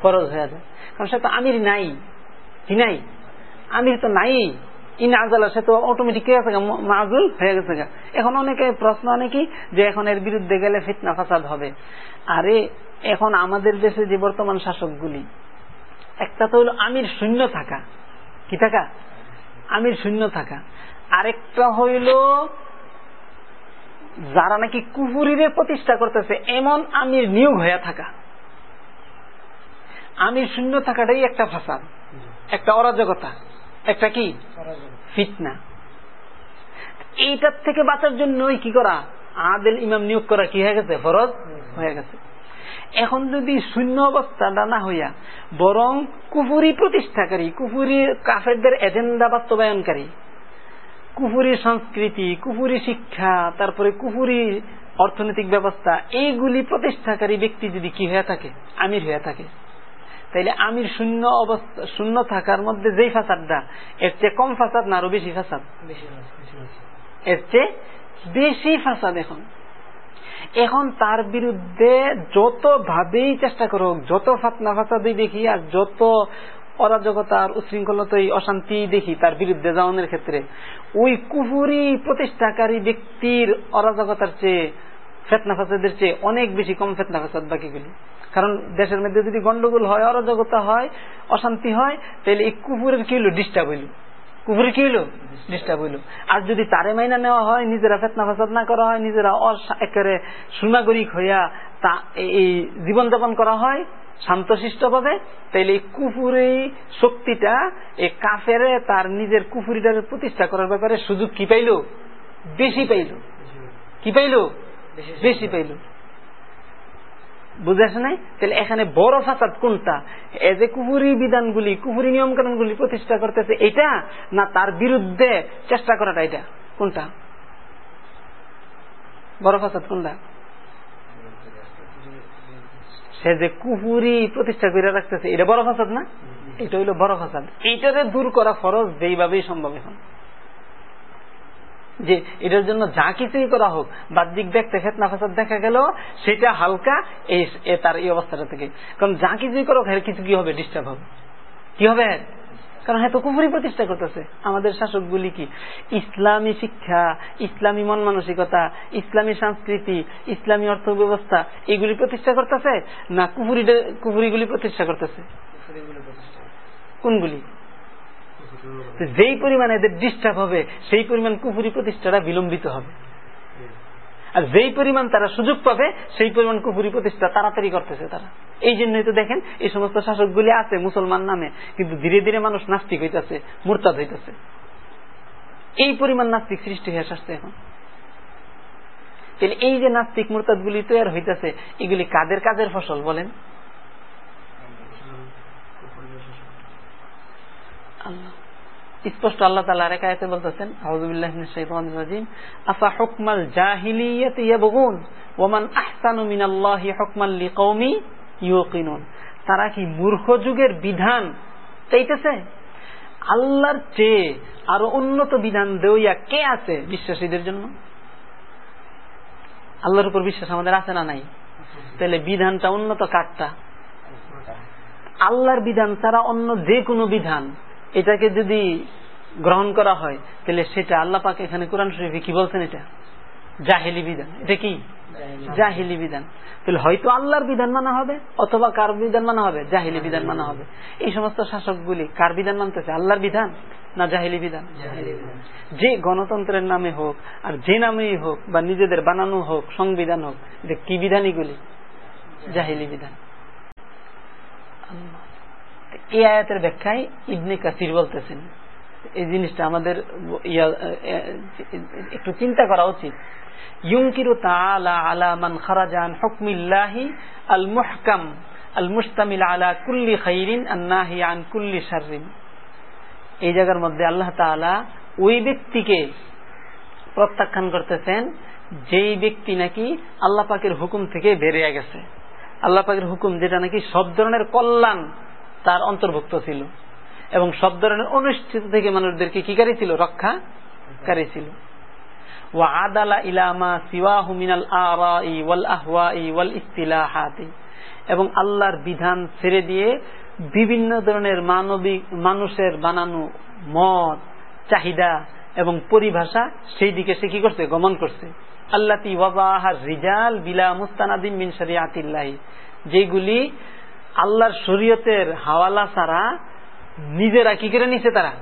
ফরজ হয়ে যায়। কারণ সে তো আমির নাই। কি নাই। আমির তো নাই। ইন সে তো অটোমেটিক হয়ে গেছে মাজুল হয়ে গেছে এখন অনেকে প্রশ্ন অনেকেই যে এখন এর বিরুদ্ধে গেলে ফিতনা ফাসাদ হবে। আরে, এখন আমাদের দেশে যে বর্তমান শাসকগুলি, একটা তো হলো আমির শূন্য থাকা। কি থাকা? আমির শূন্য থাকা। আরেকটা হইল যারা নাকি কুফুরিরে প্রতিষ্ঠা করতেছে, এমন আমির নিয়োগ হয়ে থাকা। আমির শূন্য থাকাটাই একটা ফাসাদ, একটা অরাজকতা। একটা কি? ফিতনা। এইটার থেকে বাঁচার জন্যই কি করা? আদেল ইমাম নিয়োগ করা কি হয়ে গেছে? ফরজ হয়ে গেছে। এখন যদি শূন্য অবস্থাটা না হইয়া, বরং কুফুরি প্রতিষ্ঠাকারী কুফুরি কাফেরদের এজেন্ডা বাস্তবায়নকারী কুফুরি সংস্কৃতি কুফুরি শিক্ষা তারপরে কুফুরি অর্থনৈতিক ব্যবস্থা এইগুলি প্রতিষ্ঠাকারী ব্যক্তি যদি কি হয়ে থাকে? আমির হয়ে থাকে। তাইলে আমির শূন্য অবস্থা শূন্য থাকার মধ্যে যেই ফাসাদটা এর চেয়ে কম ফাসাদ না আরও বেশি ফাসাদ? এর চেয়ে বেশি ফাসাদ এখন। এখন তার বিরুদ্ধে যত ভাবেই চেষ্টা করো যত ফাতনা ফাসাদি দেখি আর যত অরাজকতার উশৃঙ্খলতাই অশান্তি দেখি তার বিরুদ্ধে যাওয়ানোর ক্ষেত্রে। ওই কুহুরি প্রতিষ্ঠাকারী ব্যক্তির অরাজকতার চেয়ে, ফেতনা ফাসাদের চেয়ে অনেক বেশি কম ফেতনা ফাসাদ বাকিগুলি। কারণ দেশের মধ্যে যদি গন্ডগোল হয়, অরাজকতা হয়, অশান্তি হয়, তাহলে এই কুকুরের কি হইল? ডিস্টার্ব হইল। কুকুরের কি হইল? ডিস্টার্ব হইল। আর যদি তারে মাইনা নেওয়া হয়, নিজেরা ফেতনা ফাসাদ না করা হয়, নিজেরা একেবারে সুনাগরিক হইয়া তা এই জীবনযাপন করা হয় শান্তশিষ্ট ভাবে তাইলে এই কুফুরি শক্তিটা এই কাফেরে তার নিজের কুফুরিটার প্রতিষ্ঠা করার ব্যাপারে সুযোগ কি পাইল? বেশি পাইল। কি পাইল? বেশি পাইল। বুঝে আসে নাই? তাহলে এখানে বড় ফাসাদ কোনটা? এ যে কুহুরি বিধানগুলি কুহুরি নিয়ম কানুনগুলি প্রতিষ্ঠা করতেছে এটা না তার বিরুদ্ধে চেষ্টা করাটা এটা? কোনটা? বড় ফাসাদ কোনটা? সে যে কুপুরি প্রতিষ্ঠা করে রাখতেছে এটা বড় ফাসাদ না? এটা হইল বড় ফাসাদ। এইটারে দূর করা ফরজ যেইভাবেই সম্ভব এখন। যে এটার জন্য যা কিছুই করা হোক বাহ্যিক দেখতে ফেতনা ফাসাদ দেখা গেল সেটা হালকা এই তার এই অবস্থাটা থেকে। কারণ যা কিছুই করো কিছু কি হবে? ডিস্টার্ব হবে। কি হবে? কারণ হ্যাঁ তো কুফুরি প্রতিষ্ঠা করতেছে। আমাদের শাসকগুলি কি? ইসলামী শিক্ষা ইসলামী মন মানসিকতা ইসলামী সংস্কৃতি ইসলামী অর্থ ব্যবস্থা এগুলি প্রতিষ্ঠা করতেছে না কুফুরি কুফুরিগুলি প্রতিষ্ঠা করতেছে। কোনগুলি? যেই পরিমাণ এদের ডিস্টার্ব হবে সেই পরিমাণ কুফুরি প্রতিষ্ঠাটা বিলম্বিত হবে। আর যেই পরিমাণ তারা সুযোগ পাবে, সেই পরিমাণ কুফুরি প্রতিষ্ঠা তাড়াতাড়ি করতেছে তারা। এই জন্যই তো দেখেন, এই সমস্ত শাসকগুলি আছে মুসলমান নামে, কিন্তু ধীরে ধীরে মানুষ নাস্তিক হইতেছে, মোরতাদ হইতেছে। এই পরিমাণ নাস্তিক সৃষ্টি হয়ে আসছে এখন। তাহলে এই যে নাস্তিক মোরতাদ গুলি তৈরি হইতেছে, এগুলি কাদের কাজের ফসল বলেন আল্লাহ স্পষ্ট আল্লাহ তালা আরেক আয়াতে বলতেছেন তারা কি মূর্খ যুগের বিধান চাইতেছে? আল্লাহর চেয়ে আরও উন্নত বিধান দেওয়া কে আছে বিশ্বাসীদের জন্য? আল্লাহর উপর বিশ্বাস আমাদের আছে না নাই? তাহলে বিধানটা উন্নত কাঠটা আল্লাহর বিধান ছাড়া অন্য যে কোনো বিধান এটাকে যদি গ্রহণ করা হয়, তাহলে সেটা আল্লাহ পাক এখানে কোরআন শরীফে কি বলছেন এটা? জাহেলি বিধান। এটা কি? জাহিলি বিধান। তাহলে হয়তো আল্লাহর বিধান মানা হবে, অথবা কার বিধান মানা হবে? জাহিলি বিধান মানা হবে। এই সমস্ত শাসকগুলি কার বিধান মানতেছে? আল্লাহর বিধান না জাহিলি বিধান? যে গণতন্ত্রের নামে হোক, আর যে নামেই হোক, বা নিজেদের বানানো হোক, সংবিধান হোক, এটা কি বিধান এগুলি? জাহিলি বিধান। এই আয়াতের ব্যাখ্যায় ইবনে কাসির বলতেছেন, এই জিনিসটা আমাদের একটু চিন্তা করা উচিত। আলা মান আল মুহকাম আল মুস্তামিল আলা কুল্লি খাইরিন আন কুল্লি এই জায়গার মধ্যে আল্লাহ তাআলা ওই ব্যক্তিকে প্রত্যাখ্যান করতেছেন, যেই ব্যক্তি নাকি আল্লাহ পাকের হুকুম থেকে বেরিয়ে গেছে। আল্লাহ পাকের হুকুম যেটা নাকি সব ধরনের কল্যাণ তার অন্তর্ভুক্ত ছিল। এবং সব ধরনের অনুষ্ঠিত থেকে মানুষদেরকে কি কারি ছিল? রক্ষাকারী ছিল। এবং আল্লাহর বিধান ছেড়ে দিয়ে বিভিন্ন ধরনের মানবিক মানুষের বানানো মত, চাহিদা এবং পরিভাষা সেই দিকে সে কি করছে? গমন করছে। ওয়াবাহার রিজাল বিলা মিন যেগুলি আল্লাহর শরীয়তের হাওয়ালা ছাড়া নিজেরা কি করে নিছে তারা?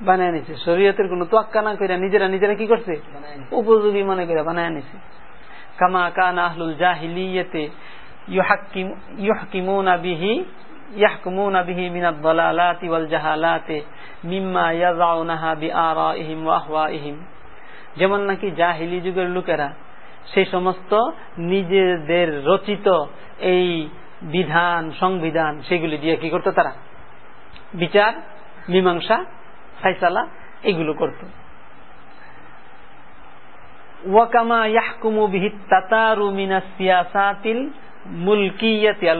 বানায় নিছে। শরীয়তের কোন তোয়াক্কা না করে নিজেরা নিজেরা কি করছে? উপযোগী মনে করে বানায় নিছে। কামা কান আহলুল জাহিলিয়াতে ইউহাকিমুনা বিহি আহওয়াইহিম। যেমন নাকি জাহিলি যুগের লোকেরা সেই সমস্ত নিজেদের রচিত এই বিধান, সংবিধান, সেগুলি দিয়ে কি করতো তারা? বিচার, মীমাংসা ফাইসালা এগুলো করত।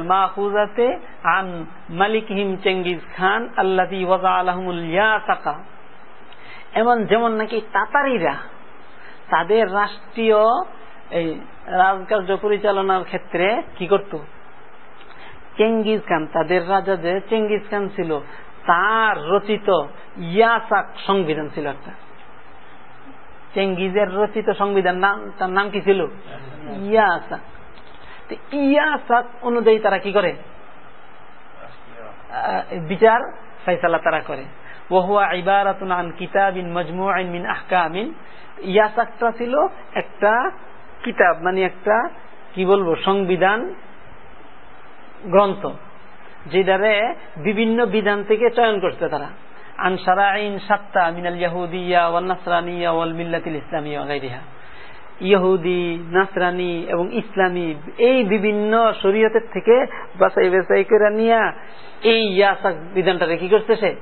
মাহুজাতে আন খান এমন যেমন নাকি তাতারিরা তাদের রাষ্ট্রীয় এই রাজকার্য পরিচালনার ক্ষেত্রে কি করত? চেঙ্গিজ খান, তাদের রাজা যে চেঙ্গিজ খান ছিল। তার রচিত ইয়াসাক সংবিধান ছিল একটা। চেঙ্গিজের রচিত সংবিধান নাম, তার নাম কি ছিল? ইয়াসাক। ইয়াসাক অনুযায়ী তারা কি করে? বিচার ফাইসালা তারা করে। ওহুয়া ইবারাতুন আন কিতাবিন মজমুআইন মিন আহকামিন। ইয়াসাকটা ছিল একটা কিতাব মানে একটা, কি বলব, সংবিধান গ্রন্থ যেটারে বিভিন্ন বিধান থেকে চয়ন করছে তারা। মিনাল নাসরানি এবং ইসলামী এই বিভিন্ন শরীয়তের থেকে বাছাই বাছাই করে নিয়ে এই বিধানটারে কি করছে সে?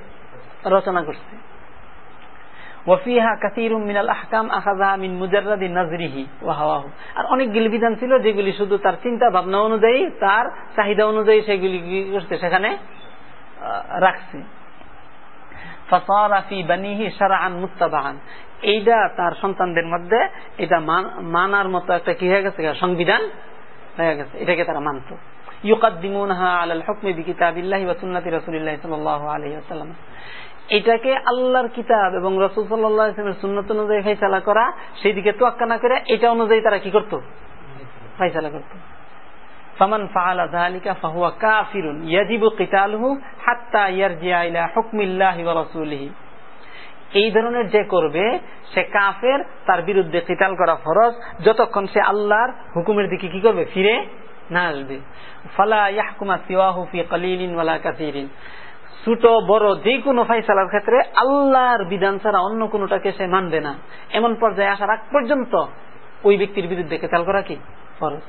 রচনা করছে। ওয়াফিহা কাসিরুম মিনাল মিন আর বিধান ছিল যেগুলি শুধু তার চিন্তা ভাবনা অনুযায়ী, তার চাহিদা অনুযায়ী সেগুলি কি করছে সেখানে রাখছে। এইটা তার সন্তানদের মধ্যে এটা মান- মানার মতো একটা কি হয়ে গেছে সংবিধান হয়ে গেছে। এটাকে তারা মানত। ইউকাদ্দিমুনহা আলাল হুকমি বিকিতাবিল্লাহি ওয়া সুন্নতি রাসূলিল্লাহি সাল্লাল্লাহু আলাইহি এটাকে আল্লাহর কিতাব এবং রাসূল ওয়াসাল্লামের সুন্নাত অনুযায়ী ফয়সালা করা সেই দিকে তোয়াক্কা না করে এটা অনুযায়ী তারা কি করত? ফয়সালা করত। এই ধরনের যে করবে, সে কাফের তার বিরুদ্ধে কিতাল করা ফরজ, যতক্ষণ সে আল্লাহর হুকুমের দিকে কি করবে? ফিরে না আসবে। ফালা ইয়াহকুমা সিওয়াহু ফি ছোট, বড় যে কোনো ফাইসালার ক্ষেত্রে আল্লাহর বিধান ছাড়া অন্য কোনোটাকে সে মানবে না। এমন পর্যায়ে আসার আগ পর্যন্ত ওই ব্যক্তির বিরুদ্ধে কেতাল করা কি? ফরজ।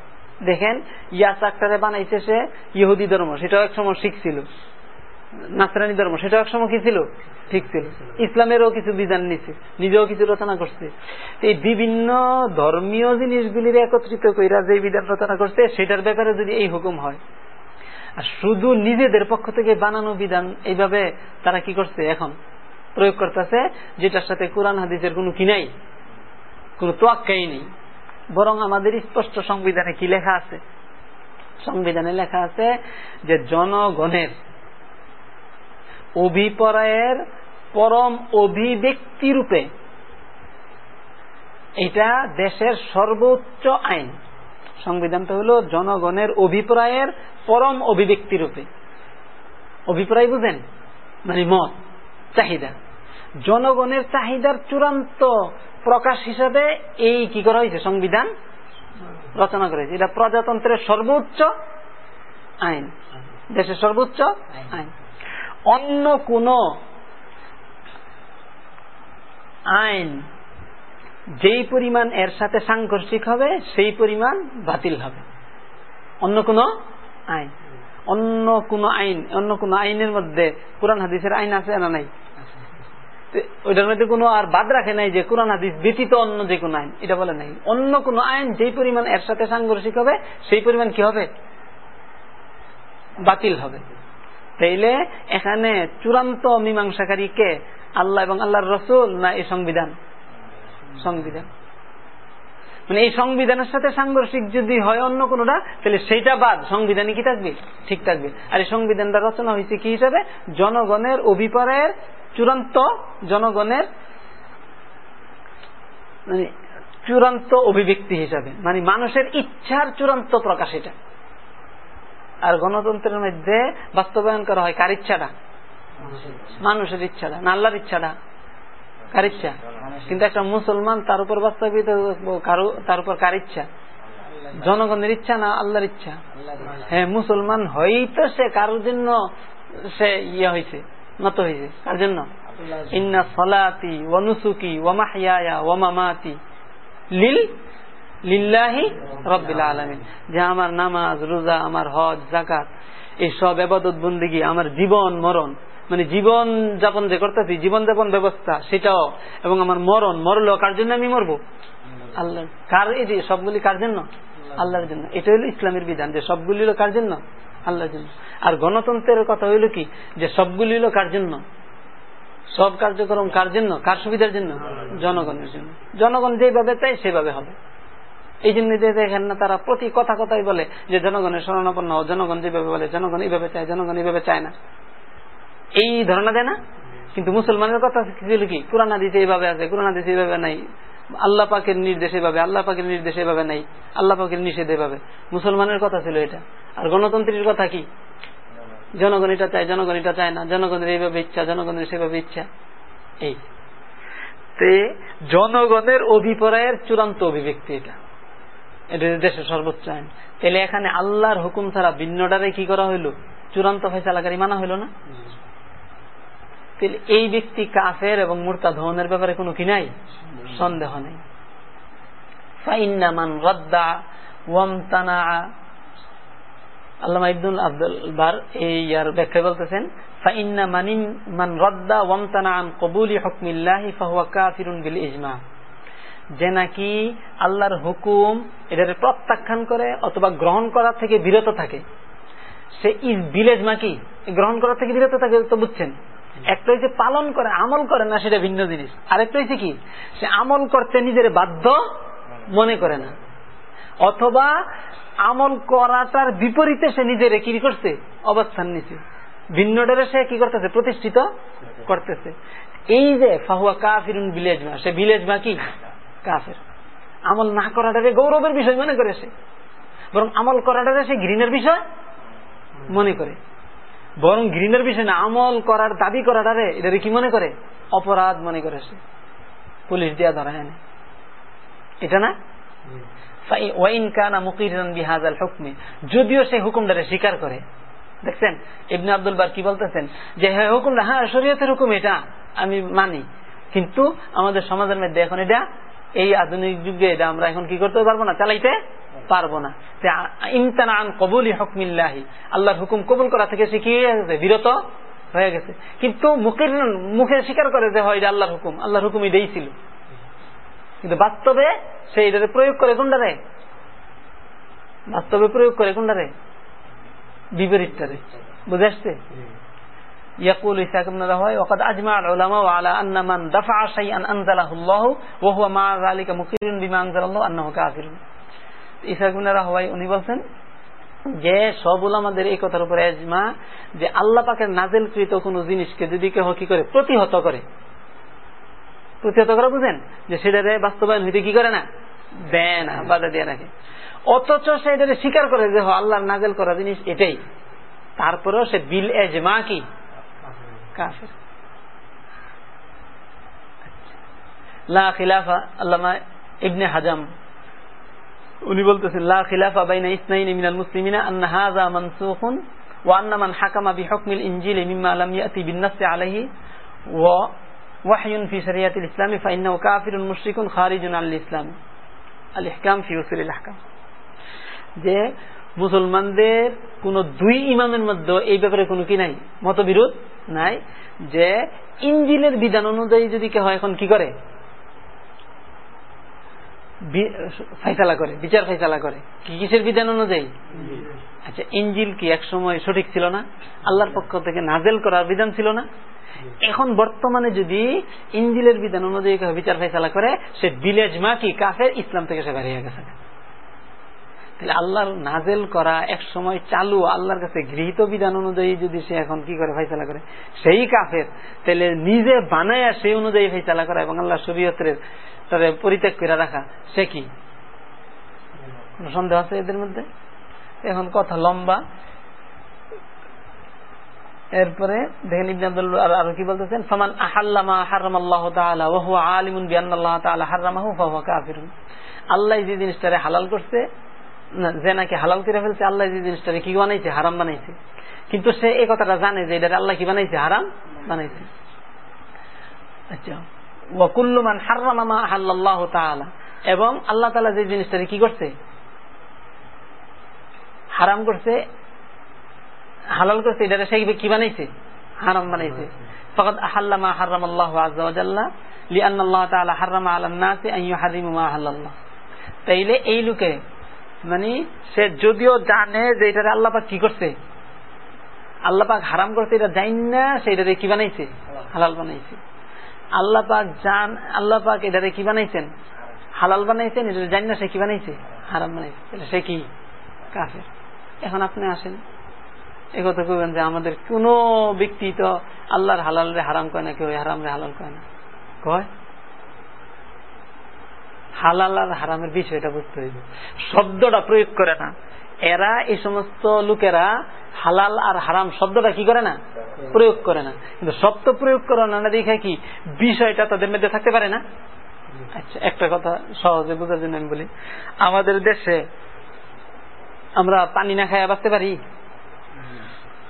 দেখেন, ইয়াস আক্তারে বানাইছে সে ইহুদি ধর্ম, সেটাও এক সময় শিখছিল নাসরানি ধর্ম, সেটাও এক সময় কি ছিল? ঠিক ছিল। ইসলামেরও কিছু বিধান নিছে, নিজেও কিছু রচনা করছে। এই বিভিন্ন ধর্মীয় জিনিসগুলির একত্রিত কইরা যে বিধান রচনা করছে, সেটার ব্যাপারে যদি এই হুকুম হয় আর শুধু নিজেদের পক্ষ থেকে বানানো বিধান, এইভাবে তারা কি করছে এখন? প্রয়োগ করতেছে, যেটার সাথে কোরআন হাদিসের কোনো কি নাই? কোন তোয়াক্কাই নেই। বরং আমাদের স্পষ্ট সংবিধানে কি লেখা আছে? সংবিধানে লেখা আছে যে জনগণের অভিপ্রায়ের পরম অভিব্যক্তি রূপে এটা দেশের সর্বোচ্চ আইন। সংবিধানটা হলো জনগণের অভিপ্রায়ের পরম অভিব্যক্তি রূপে। অভিপ্রায় বুঝেন? মানে মত, চাহিদা। জনগণের চাহিদার চূড়ান্ত প্রকাশ হিসাবে এই কি করা হয়েছে? সংবিধান রচনা করা হয়েছে। এটা প্রজাতন্ত্রের সর্বোচ্চ আইন। দেশের সর্বোচ্চ আইন। অন্য কোন আইন যেই পরিমাণ এর সাথে সাংঘর্ষিক হবে, সেই পরিমাণ বাতিল হবে। অন্য কোন আইন? অন্য কোন আইন? অন্য কোন আইনের মধ্যে কোরআন, হাদিসের আইন আছে না নাই? ওইটার মধ্যে কোনো আর বাদ রাখে নাই যে কোরআন, হাদিস ব্যতীত অন্য যে কোনো আইন? এটা বলে নাই। অন্য কোন আইন যেই পরিমাণ এর সাথে সাংঘর্ষিক হবে, সেই পরিমাণ কি হবে? বাতিল হবে। তাইলে এখানে চূড়ান্ত মীমাংসাকারী কে আল্লাহ এবং আল্লাহর রসুল না এই সংবিধান? সংবিধান। মানে এই সংবিধানের সাথে সাংঘর্ষিক যদি হয় অন্য কোনটা, তাহলে সেইটা বাদ, সংবিধানে কি থাকবে? ঠিক থাকবে। আর এই সংবিধানটা রচনা হয়েছে কি হিসাবে? জনগণের অভিপ্রায়ের চূড়ান্ত জনগণের মানে চূড়ান্ত অভিব্যক্তি হিসাবে। মানে মানুষের ইচ্ছার চূড়ান্ত প্রকাশ এটা। আর গণতন্ত্রের মধ্যে বাস্তবায়ন করা হয় কার ইচ্ছাটা? মানুষের ইচ্ছাটা। না আল্লাহর ইচ্ছাটা। কার ইচ্ছা কিন্তু একটা মুসলমান তার উপর বাস্তবিত তার উপর কার ইচ্ছা? জনগণের ইচ্ছা না আল্লাহর ইচ্ছা? হ্যাঁ মুসলমান হয়েই তো সে কারোর জন্য সে ইয়ে হয়েছে, নত হয়েছে। কার জন্য? ইন্না সলাতি লিল লিল্লাহি রব্বিল আলমিন। যে আমার নামাজ, রোজা, আমার হজ জাকাত এই সব এবাদত বন্দিগি, আমার জীবন, মরণ। মানে জীবন যাপন যে করতেছি জীবন যাপন ব্যবস্থা সেটাও। এবং আমার মরণ মরল কার জন্য আমি মরবো? আল্লাহ। কার এই যে সবগুলি কার জন্য? আল্লাহর জন্য। এটা হলো ইসলামের বিধান যে সবগুলি হলো কার জন্য? আল্লাহর জন্য। আর গণতন্ত্রের কথা হইল কি? যে সবগুলি হলো কার জন্য? সব কার্যক্রম কার জন্য? কার সুবিধার জন্য? জনগণের জন্য। জনগণ যেভাবে চাই সেভাবে হবে। এই জন্য দেখেন না তারা প্রতি কথা কথাই বলে যে জনগণের শরণাপন্ন জনগণ যেভাবে বলে জনগণ এইভাবে চায় জনগণ এইভাবে চায় না। এই ধারণা দেয় না? কিন্তু মুসলমানের কথা ছিল কি? কোরআন দিতে এইভাবে আছে, কোরআন দিতে এইভাবে নাই। আল্লাহ পাকের নির্দেশ এভাবে, আল্লাহ পাকের নির্দেশ এভাবে নাই। আল্লাহ পাকের নিষেধ এভাবে। মুসলমানের কথা ছিল এটা। আর গণতন্ত্রের কথা কি? জনগণ এটা চায়, জনগণ এটা চায় না। জনগণের এইভাবে ইচ্ছা, জনগণের সেভাবে ইচ্ছা। এই। তে জনগণের অভিপ্রায়ের চূড়ান্ত অভিব্যক্তি এটা। এটা দেশের সর্বোচ্চ আইন। তাহলে এখানে আল্লাহর হুকুম ছাড়া ভিন্নটারে কি করা হইল? চূড়ান্ত ফেসালাকারী মানা হইল না? তাহলে এই ব্যক্তি কাফের এবং মূর্তা ধনের ব্যাপারে কোনো কি নাই? সন্দেহ নেই। ফাইন্নামান রদ্দা ওয়ামতানা আল্লামা ইবদুল আব্দুল বার এই ইয়ার ব্যাখ্যায় বলতেছেন ফাইন্না মানিন মান রদ্দা ওয়ামতানা আন কবুলি হকমিল্লাহি ফাহুয়া কাফিরুন বিল ইজমা। যে নাকি আল্লাহর হুকুম এটার প্রত্যাখ্যান করে অথবা গ্রহণ করা থেকে বিরত থাকে। সে ইজ বিলেজ মাকি গ্রহণ করা থেকে বিরত থাকে তো বুঝছেন। একটা হচ্ছে পালন করে, আমল করে না, সেটা ভিন্ন জিনিস। আরেকটা হচ্ছে কি? সে আমল করতে নিজের বাধ্য মনে করে না। অথবা আমল করাটার বিপরীতে সে নিজের কি করছে? অবস্থান নিচ্ছে ভিন্নটারে সে কি করতেছে? প্রতিষ্ঠিত করতেছে। এই যে, ফাহুয়া কাফিরুন ভিলেজ মা সে ভিলেজ মা কি? কাফের। আমল না করাটারে গৌরবের বিষয় মনে করে সে। বরং আমল করাটারে সে ঘৃণের বিষয় মনে করে। বরং ঘৃণের বিষয় না আমল করার দাবি করাটারে এটারে কি মনে করে? অপরাধ মনে করে সে। পুলিশ দিয়া ধরা এনে এটা না? যদিও সে হুকুমটারে স্বীকার করে। দেখছেন? ইবনে আব্দুল বার কি বলতেছেন যে হ্যাঁ হুকুমটা হ্যাঁ শরীয়তের হুকুম এটা আমি মানি। কিন্তু আমাদের সমাজের মধ্যে এখন এটা এই আধুনিক যুগে এটা আমরা এখন কি করতে পারব না? চালাইতে পারবো না ইমতানান কবুলি হকমিল্লাহি আল্লাহর হুকুম কবুল করা থেকে সে কি হয়ে গেছে বিরত হয়ে গেছে কিন্তু মুখের মুখে স্বীকার করে যে হয় এটা আল্লাহর হুকুম আল্লাহর হুকুম এটাই ছিল কিন্তু বাস্তবে সে এটারে প্রয়োগ করে কোনটারে বাস্তবে প্রয়োগ করে কোনটারে বিপরীতটারে বুঝে আসছে يقول إسحاق بن راهوي وقد أجمع العلماء على أن من دفع شيئا أنزله الله وهو مع ذلك مقر بما أنزل الله أنه كافر রাহওয়াই উনি বলছেন যে আমাদের এই কথার উপরে এজমা যে আল্লাহ পাকের নাজেলকৃত কোন জিনিসকে যদি কেউ কি করে প্রতিহত করে, প্রতিহত বুঝেন? যে বাস্তবায়ন হইতে কি করে না? দেয় না, বাধা দিয়ে রাখে অথচ সে স্বীকার করে যে আল্লাহর নাজেল করা জিনিস এটাই। তারপরেও সে বিল এজমা কি? কাফের। আল্লামা ইবনে হাজাম উনি বলতেছেন, লা খিলাফা বাইনা ইসনাইন মিনাল মুসলিমিনা আন্না হাযা মানসুখুন ওয়া আন্না মান হাকামা বিহুকমিল ইনজিল মিম্মা লাম ইয়াতি বিন-নাস আলাইহি ওয়া ওয়াহয়ুন ফি শরিয়াতিল ইসলামি ফাইন্নাহু কাফিরুন মুশরিকুন খারিজুন আল ইসলাম। আল ইহকাম ফি উসুলিল আহকাম। যে মুসলমানদের কোন দুই ইমামের মধ্যে এই ব্যাপারে কোনো কি নাই? মতবিরোধ নাই যে ইঞ্জিলের বিধান অনুযায়ী যদি কেউ এখন কি করে? ফাইসালা করে, বিচার ফাইসালা করে। কি কিসের বিধান অনুযায়ী? আচ্ছা ইঞ্জিল কি এক সময় সঠিক ছিল না? আল্লাহর পক্ষ থেকে নাজেল করার বিধান ছিল না? এখন বর্তমানে যদি ইঞ্জিলের বিধান অনুযায়ী বিচার ফাইসালা করে, সে বিলেজ মা কি কাফের, ইসলাম থেকে সে বেরিয়ে গেছে। তাহলে আল্লাহর নাজেল করা এক সময় চালু, আল্লাহর কাছে গৃহীত বিধান অনুযায়ী যদি সে এখন কি করে? ফাইসালা করে। সেই কাফের তাহলে নিজে বানায় সেই অনুযায়ী ফাইসালা করা এবং আল্লাহ শরীয়তের তারে পরিত্যাগ করে রাখা। সে কি? কোন সন্দেহ আছে এদের মধ্যে? এখন কথা লম্বা। এরপরে দেখেন আরও কি বলতেছেন? হারাম আল্লাহ আল্লাহ যে জিনিসটারে হালাল করছে যে নাকি হালাল করে ফেলছে, আল্লাহ যে জিনিসটারে কি বানাইছে, হারাম বানাইছে। কিন্তু সে এই কথাটা জানে যে এটা আল্লাহ কি বানাইছে, হারাম বানাইছে। আচ্ছা। ওয়াকুল্লুমান হারামামা আল্লাহ তাআলা। এবং আল্লাহ তাআলা যে জিনিসটারে কি করছে? হারাম করছে, হালাল করছে এটা সে কি বানাইছে? হারাম বানাইছে। আহাল্লামা হারাম আল্লাহ আজ্লা লিআন আল্লাহ তাআলা হারামা আলান নাসি আন ইউহারিমু মা আহাল্লাল্লাহ তাইলে এই লোকে মানে সে যদিও জানে যে এটা আল্লাপাক কি করছে? আল্লাহ পাক হারাম করছে এটা জান না সেটারে কি বানাইছে? হালাল। বানাইছে। আল্লাহ পাক জান আল্লাহ পাক এটারে কি বানাইছেন? হালাল বানাইছেন এটা জান না সে কি বানাইছে? হারাম বানাইছে। এটা সে কি? কাফের। এখন আপনি আসেন। এ কথা করবেন যে আমাদের কোনো ব্যক্তি তো আল্লাহর হালাল রে হারাম কয় না কেউ হারাম রে হালাল কয় না। কয়? হালাল আর হারামের বিষয়টা বুঝতে হইবে। শব্দটা প্রয়োগ করে না। এরা এই সমস্ত লোকেরা হালাল আর হারাম শব্দটা কি করে না? প্রয়োগ করে না। কিন্তু শব্দ প্রয়োগ করে না দেখে কি? বিষয়টা তাদের মধ্যে থাকতে পারে না? আচ্ছা একটা কথা সহজে বোঝার জন্য আমি বলি, আমাদের দেশে আমরা পানি না খাইয়া বাঁচতে পারি?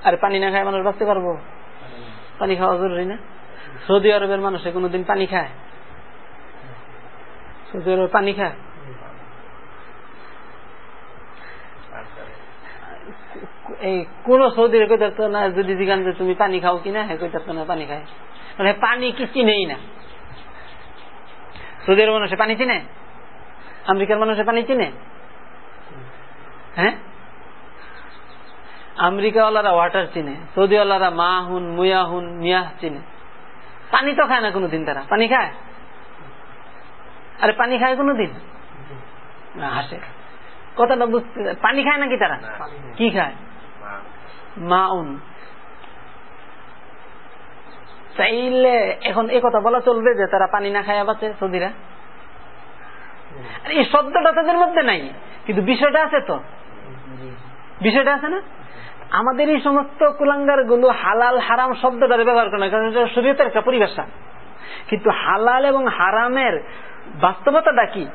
আর পানি না খায় মানুষ বাঁচতে পারব? পানি খাওয়া জরুরি না? সৌদি আরবের মানুষে কোনোদিন পানি খায়? পানি খায় এই, কোন সৌদিরে না, যদি জিগান যে তুমি পানি খাও কিনা না পানি খায়। মানে পানি কি চিনেই না। মানুষে পানি চিনে? আমেরিকার মানুষে পানি চিনে? হ্যাঁ? ওয়াটার চিনে, সৌদিওয়ালারা মা হুন, মুয়া হুন মিয়াহ চিনে। পানি তো খায় না কোনোদিন তারা। পানি খায়? আরে পানি খায় কোনোদিন? না হাসে। কথাটা বুঝতে পানি খায় নাকি তারা? কি খায়? মাউন। চাইলে এখন এই কথা বলা চলবে যে তারা পানি না খায় বাঁচে সৌদিরা? এই শব্দটা তাদের মধ্যে নাই। কিন্তু বিষয়টা আছে তো। বিষয়টা আছে না? আমাদের এই সমস্ত কুলাঙ্গারগুলো হালাল হারাম শব্দটা ব্যবহার করে না কারণ এটা শরীয়তের একটা পরিভাষা। কিন্তু হালাল এবং হারামের বাস্তবতাটা কি?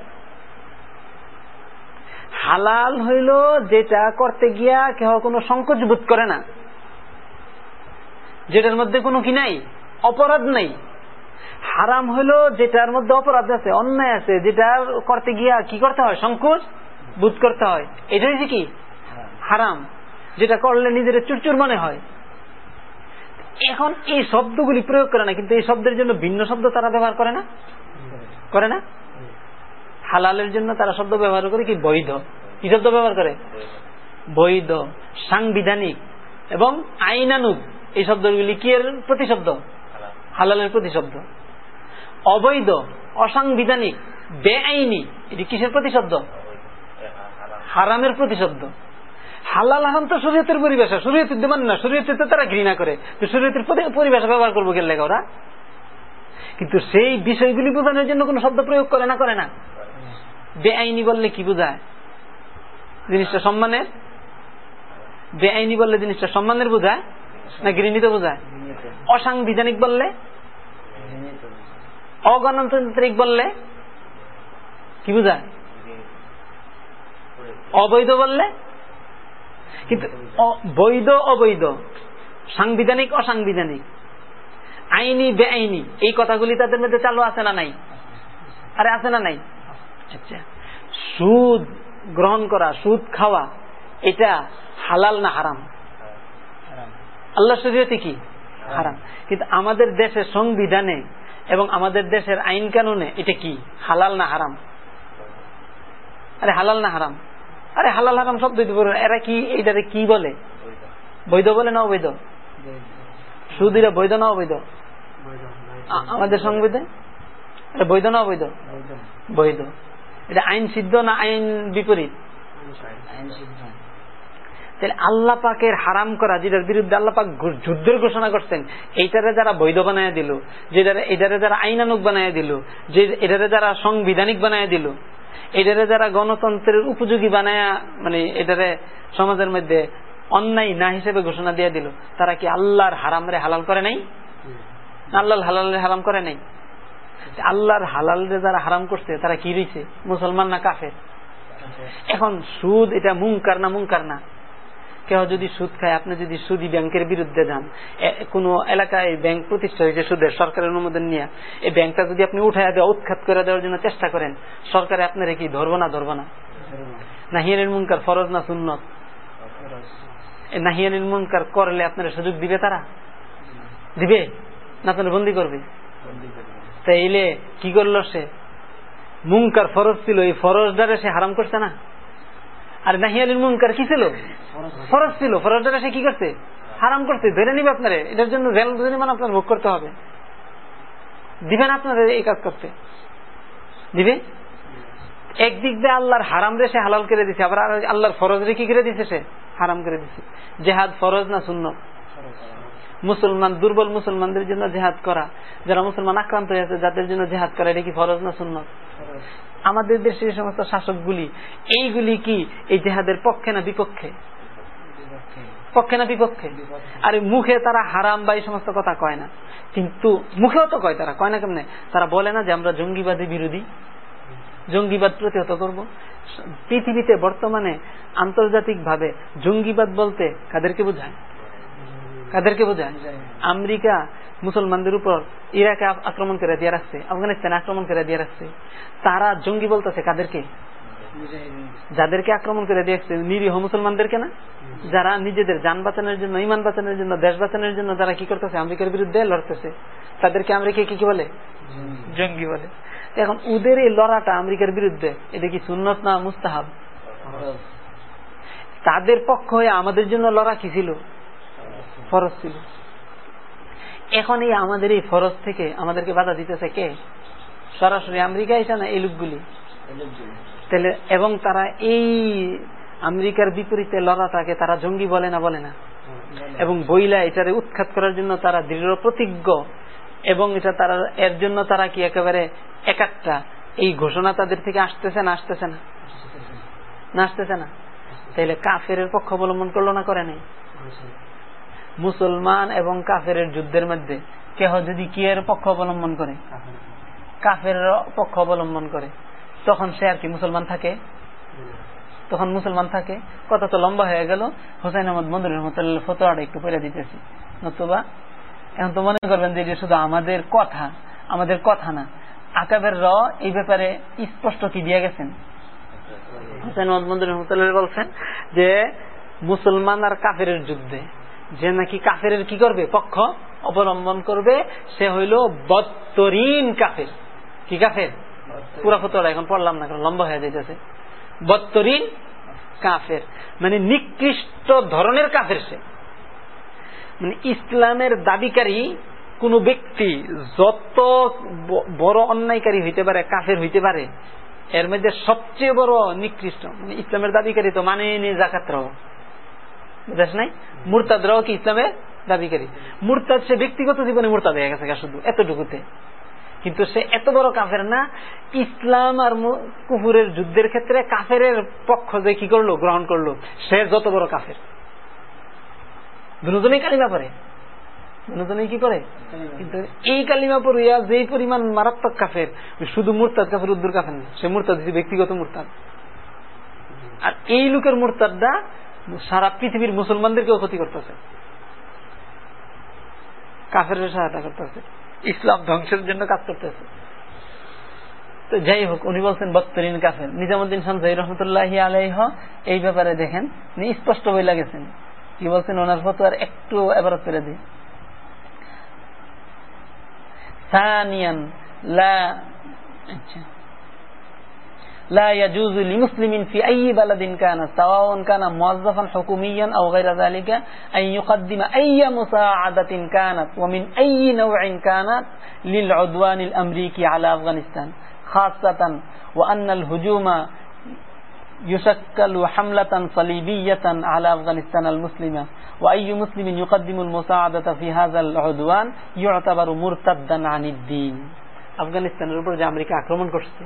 হালাল হইল যেটা করতে গিয়া কেহ কোনো সংকোচ বোধ করে না। যেটার মধ্যে কোনো কি নাই? অপরাধ নাই। হারাম হইল যেটার মধ্যে অপরাধ আছে, অন্যায় আছে যেটা করতে গিয়া কি করতে হয়? সংকোচ বোধ করতে হয়। এটা হচ্ছে কি? হারাম। যেটা করলে নিজের চুরচুর মনে হয়। এখন এই শব্দগুলি প্রয়োগ করে না, কিন্তু এই শব্দের জন্য ভিন্ন শব্দ তারা ব্যবহার করে না? করে না? হালালের জন্য তারা শব্দ ব্যবহার করে কি? বৈধ। কি শব্দ ব্যবহার করে? বৈধ। সাংবিধানিক। এবং আইনানুগ। এই শব্দগুলি কি এর প্রতিশব্দ? হালালের প্রতিশব্দ। অবৈধ। অসাংবিধানিক। বেআইনি। এটি কিসের প্রতিশব্দ? হারামের প্রতিশব্দ। হালাল হারাম তো শরীয়তের পরিবেশা শরীয়তের মানে না। শরীয়তের তো তারা ঘৃণা করে। শরীয়তের পরিবেশা ব্যবহার করব গেলে ওরা? কিন্তু সেই বিষয়গুলি বোঝানোর জন্য কোন শব্দ প্রয়োগ করে না করে না। বেআইনি বললে কি বোঝায়? জিনিসটা সম্মানের? বেআইনি বললে জিনিসটা সম্মানের বোঝায়? না ঘৃণিত বোঝায়? অসাংবিধানিক বললে? অগণতান্ত্রিক বললে? কি বোঝায়? অবৈধ বললে? কিন্তু বৈধ, অবৈধ। সাংবিধানিক, অসাংবিধানিক। আইনি, বেআইনি, এই কথাগুলি তাদের মধ্যে চালু আছে না নাই? আরে আছে না নাই? আচ্ছা। সুদ গ্রহণ করা, সুদ খাওয়া, এটা হালাল না হারাম? আল্লাহ শরীয়তে কি? হারাম। কিন্তু আমাদের দেশের সংবিধানে এবং আমাদের দেশের আইন কানুনে এটা কি? হালাল না হারাম? আরে হালাল না হারাম? আরে হালাল হারাম সব দুই এরা কি, এইটারে কি বলে? বৈধ বলে না অবৈধ? সুদিরা বৈধ না অবৈধ? আমাদের সংবিধান? বৈধ না অবৈধ? বৈধ। এটা আইন সিদ্ধ না আইন বিপরীত? তাহলে আল্লাহ পাকের হারাম করা যেটার বিরুদ্ধে আল্লাহ পাক যুদ্ধের ঘোষণা করছেন এইটারে যারা বৈধ বানায় দিল যেটারে এটারে যারা আইনানুক বানায় দিল যে এটারে যারা সাংবিধানিক বানায় দিল এটারে যারা গণতন্ত্রের উপযোগী বানায় মানে এটারে সমাজের মধ্যে অন্যায় না হিসেবে ঘোষণা দিয়ে দিল তারা কি আল্লাহর হারামরে হালাল করে নাই? আল্লাহ হালাল হারাম করে নাই। আল্লাহর হালাল যারা হারাম করছে, তারা কি রয়েছে মুসলমান না কাফের? এখন সুদ এটা মুঙ্কার না মুঙ্কার না? কেউ যদি সুদ খায়, আপনি যদি সুদি ব্যাংকের বিরুদ্ধে যান কোন এলাকায় ব্যাংক প্রতিষ্ঠা হয়েছে সুদের, সরকারের অনুমোদন নিয়ে, এই ব্যাংকটা যদি আপনি উঠায় দেওয়া, উৎখাত করে দেওয়ার জন্য চেষ্টা করেন, সরকারে আপনারা কি ধরবো না ধরবো না? নাহিয়ানের মুনকার ফরজ না সুন্নত? নাহিয়ানের মুনকার করলে আপনারা সুযোগ দিবে তারা? দিবে? না আপনার বন্দি করবে? তাইলে কি করল সে? মুঙ্কার ফরজ ছিল এই ফরজদারে সে হারাম করছে না? আর নাহিয়ালির মুঙ্কার কি ছিল? ফরজ ছিল ফরজদারে সে কি করছে? হারাম করছে ধরে নিবে আপনারে। এটার জন্য জেল জরিমানা আপনার ভোগ করতে হবে। দিবেন আপনারা এই কাজ করতে? দিবে? একদিক দিয়ে আল্লাহর হারাম রে সে হালাল করে দিছে আবার আল্লাহর ফরজ রে কি করে দিছে সে? হারাম করে দিছে। জেহাদ ফরজ না শূন্য মুসলমান, দুর্বল মুসলমানদের জন্য জেহাদ করা। যারা মুসলমান আক্রান্ত হয়েছে যাদের জন্য জেহাদ করা, এটা কি ফরজ না শূন্য আমাদের দেশের সমস্ত শাসকগুলি, এইগুলি কি এই জেহাদের পক্ষে না বিপক্ষে? পক্ষে না বিপক্ষে? আর মুখে তারা হারাম বা এই সমস্ত কথা কয় না। কিন্তু মুখেও তো কয় তারা, কয় না কেমনে? তারা বলে না যে আমরা জঙ্গিবাদী বিরোধী। জঙ্গিবাদ প্রতিহত করব। পৃথিবীতে বর্তমানে আন্তর্জাতিক ভাবে জঙ্গিবাদ বলতে কাদেরকে বোঝায়? কাদেরকে বোঝায়? আমেরিকা মুসলমানদের উপর ইরাকে আক্রমণ করে দিয়ে রাখছে, আফগানিস্তানে আক্রমণ করে দিয়ে রাখছে। তারা জঙ্গি বলতেছে কাদেরকে? যাদেরকে আক্রমণ করে দিয়েছে নিরীহ মুসলমানদেরকে না? যারা নিজেদের যান বাঁচানোর জন্য, ইমান বাঁচানোর জন্য, দেশ বাঁচানোর জন্য যারা কি করতেছে, আমেরিকার বিরুদ্ধে লড়তেছে। তাদেরকে আমেরিকা কি কি বলে? জঙ্গি বলে। এখন ওদের এই লড়াটা আমেরিকার বিরুদ্ধে, এটা কি সুন্নত না মুস্তাহাব? তাদের পক্ষ হয়ে আমাদের জন্য লড়া কি ছিল? ফরজ ছিল। এখন এই আমাদের এই ফরজ থেকে আমাদেরকে বাধা দিতেছে কে? সরাসরি আমেরিকা এটা না এই লোকগুলি? তাহলে এবং তারা এই আমেরিকার বিপরীতে লড়াটাকে তারা জঙ্গি বলে না বলে না? এবং বইলা এটারে উৎখাত করার জন্য তারা দৃঢ় প্রতিজ্ঞ। এবং এটা তারা এর জন্য তারা কি একেবারে একাত্তা? এই ঘোষণা তাদের থেকে আসতেছে না আসতেছে না? না। আসতেছে না? তাইলে কাফের পক্ষ অবলম্বন করল না করে নাই? মুসলমান এবং কাফের যুদ্ধের মধ্যে কেহ যদি কি এর পক্ষ অবলম্বন করে? কাফের পক্ষ অবলম্বন করে। তখন সে আর কি মুসলমান থাকে? তখন মুসলমান থাকে। কথা তো লম্বা হয়ে গেল। হোসেন আহমদ মন্দির রহমতুল্লাহ ফতোয়াটা একটু পড়ে দিতেছি। নতুবা, এখন তো মনে করবেন যে শুধু আমাদের কথা আমাদের কথা না, আকাবের র এই ব্যাপারে স্পষ্ট কি দিয়ে গেছেন? হোসেন আহমদ মন্দির রহমতুল্লাহ বলছেন যে, মুসলমান আর কাফের যুদ্ধে যে নাকি কাফের কি করবে? পক্ষ অবলম্বন করবে। সে হইল বত্তরিন কাফের। কি কাফের? পুরা ফতোয়াটা এখন পড়লাম না কারণ লম্বা হয়ে যাইতেছে। বত্তরিন কাফের। মানে নিকৃষ্ট ধরনের কাফের সে। মানে ইসলামের দাবিকারী কোন ব্যক্তি যত বড় অন্যায়কারী হইতে পারে কাফের হইতে পারে এর মধ্যে সবচেয়ে বড় নিকৃষ্ট। মানে ইসলামের দাবিকারী তো মানে নি জাকাতরাও বুঝাস নাই? মুরতাদরাও কি ইসলামের দাবিকারী মুরতাদ সে ব্যক্তিগত জীবনে মুরতাদ হয়ে গেছে শুধু, এতটুকুতে। কিন্তু সে এত বড় কাফের না, ইসলাম আর কুকুরের যুদ্ধের ক্ষেত্রে কাফের পক্ষ যে কি করল, গ্রহণ করল, সে যত বড় কাফের। দুজনেই কালিমা পরে দুজনেই কি করে কিন্তু এই কালিমা পড়িয়া যেই পরিমাণ মারাত্মক কাফের, শুধু মুরতাদ কাফের উদ্দুর কাফের না, সে মুরতাদ ব্যক্তিগত মুরতাদ। আর এই লোকের মুরতাদটা সারা পৃথিবীর মুসলমানদেরকেও ক্ষতি করতেছে। কাফের সহায়তা করতেছে। ইসলাম ধ্বংসের জন্য কাজ করতেছে। তো যাই হোক, উনি বলছেন, বত্তরিন কাফের। নিজামুদ্দিন শামসাই রহমতুল্লাহ আলাইহ এই ব্যাপারে দেখেন স্পষ্ট বই লাগেছেন কি বলছেন, ওনার ফতোয়ার একটু এবারত করে দিই। সানিয়ান, লা আচ্ছা। لا يجوز لمسلم في أي بلد كان سواء كان موظفا حكوميا أو غير ذلك أن يقدم أي مساعدة كانت ومن أي نوع كانت للعدوان الأمريكي على أفغانستان خاصة وأن الهجوم يشكل حملة صليبية على أفغانستان المسلمة وأي مسلم يقدم المساعدة في هذا العدوان يعتبر مرتدا عن الدين أفغانستان উপর যে আমেরিকা আক্রমণ করছে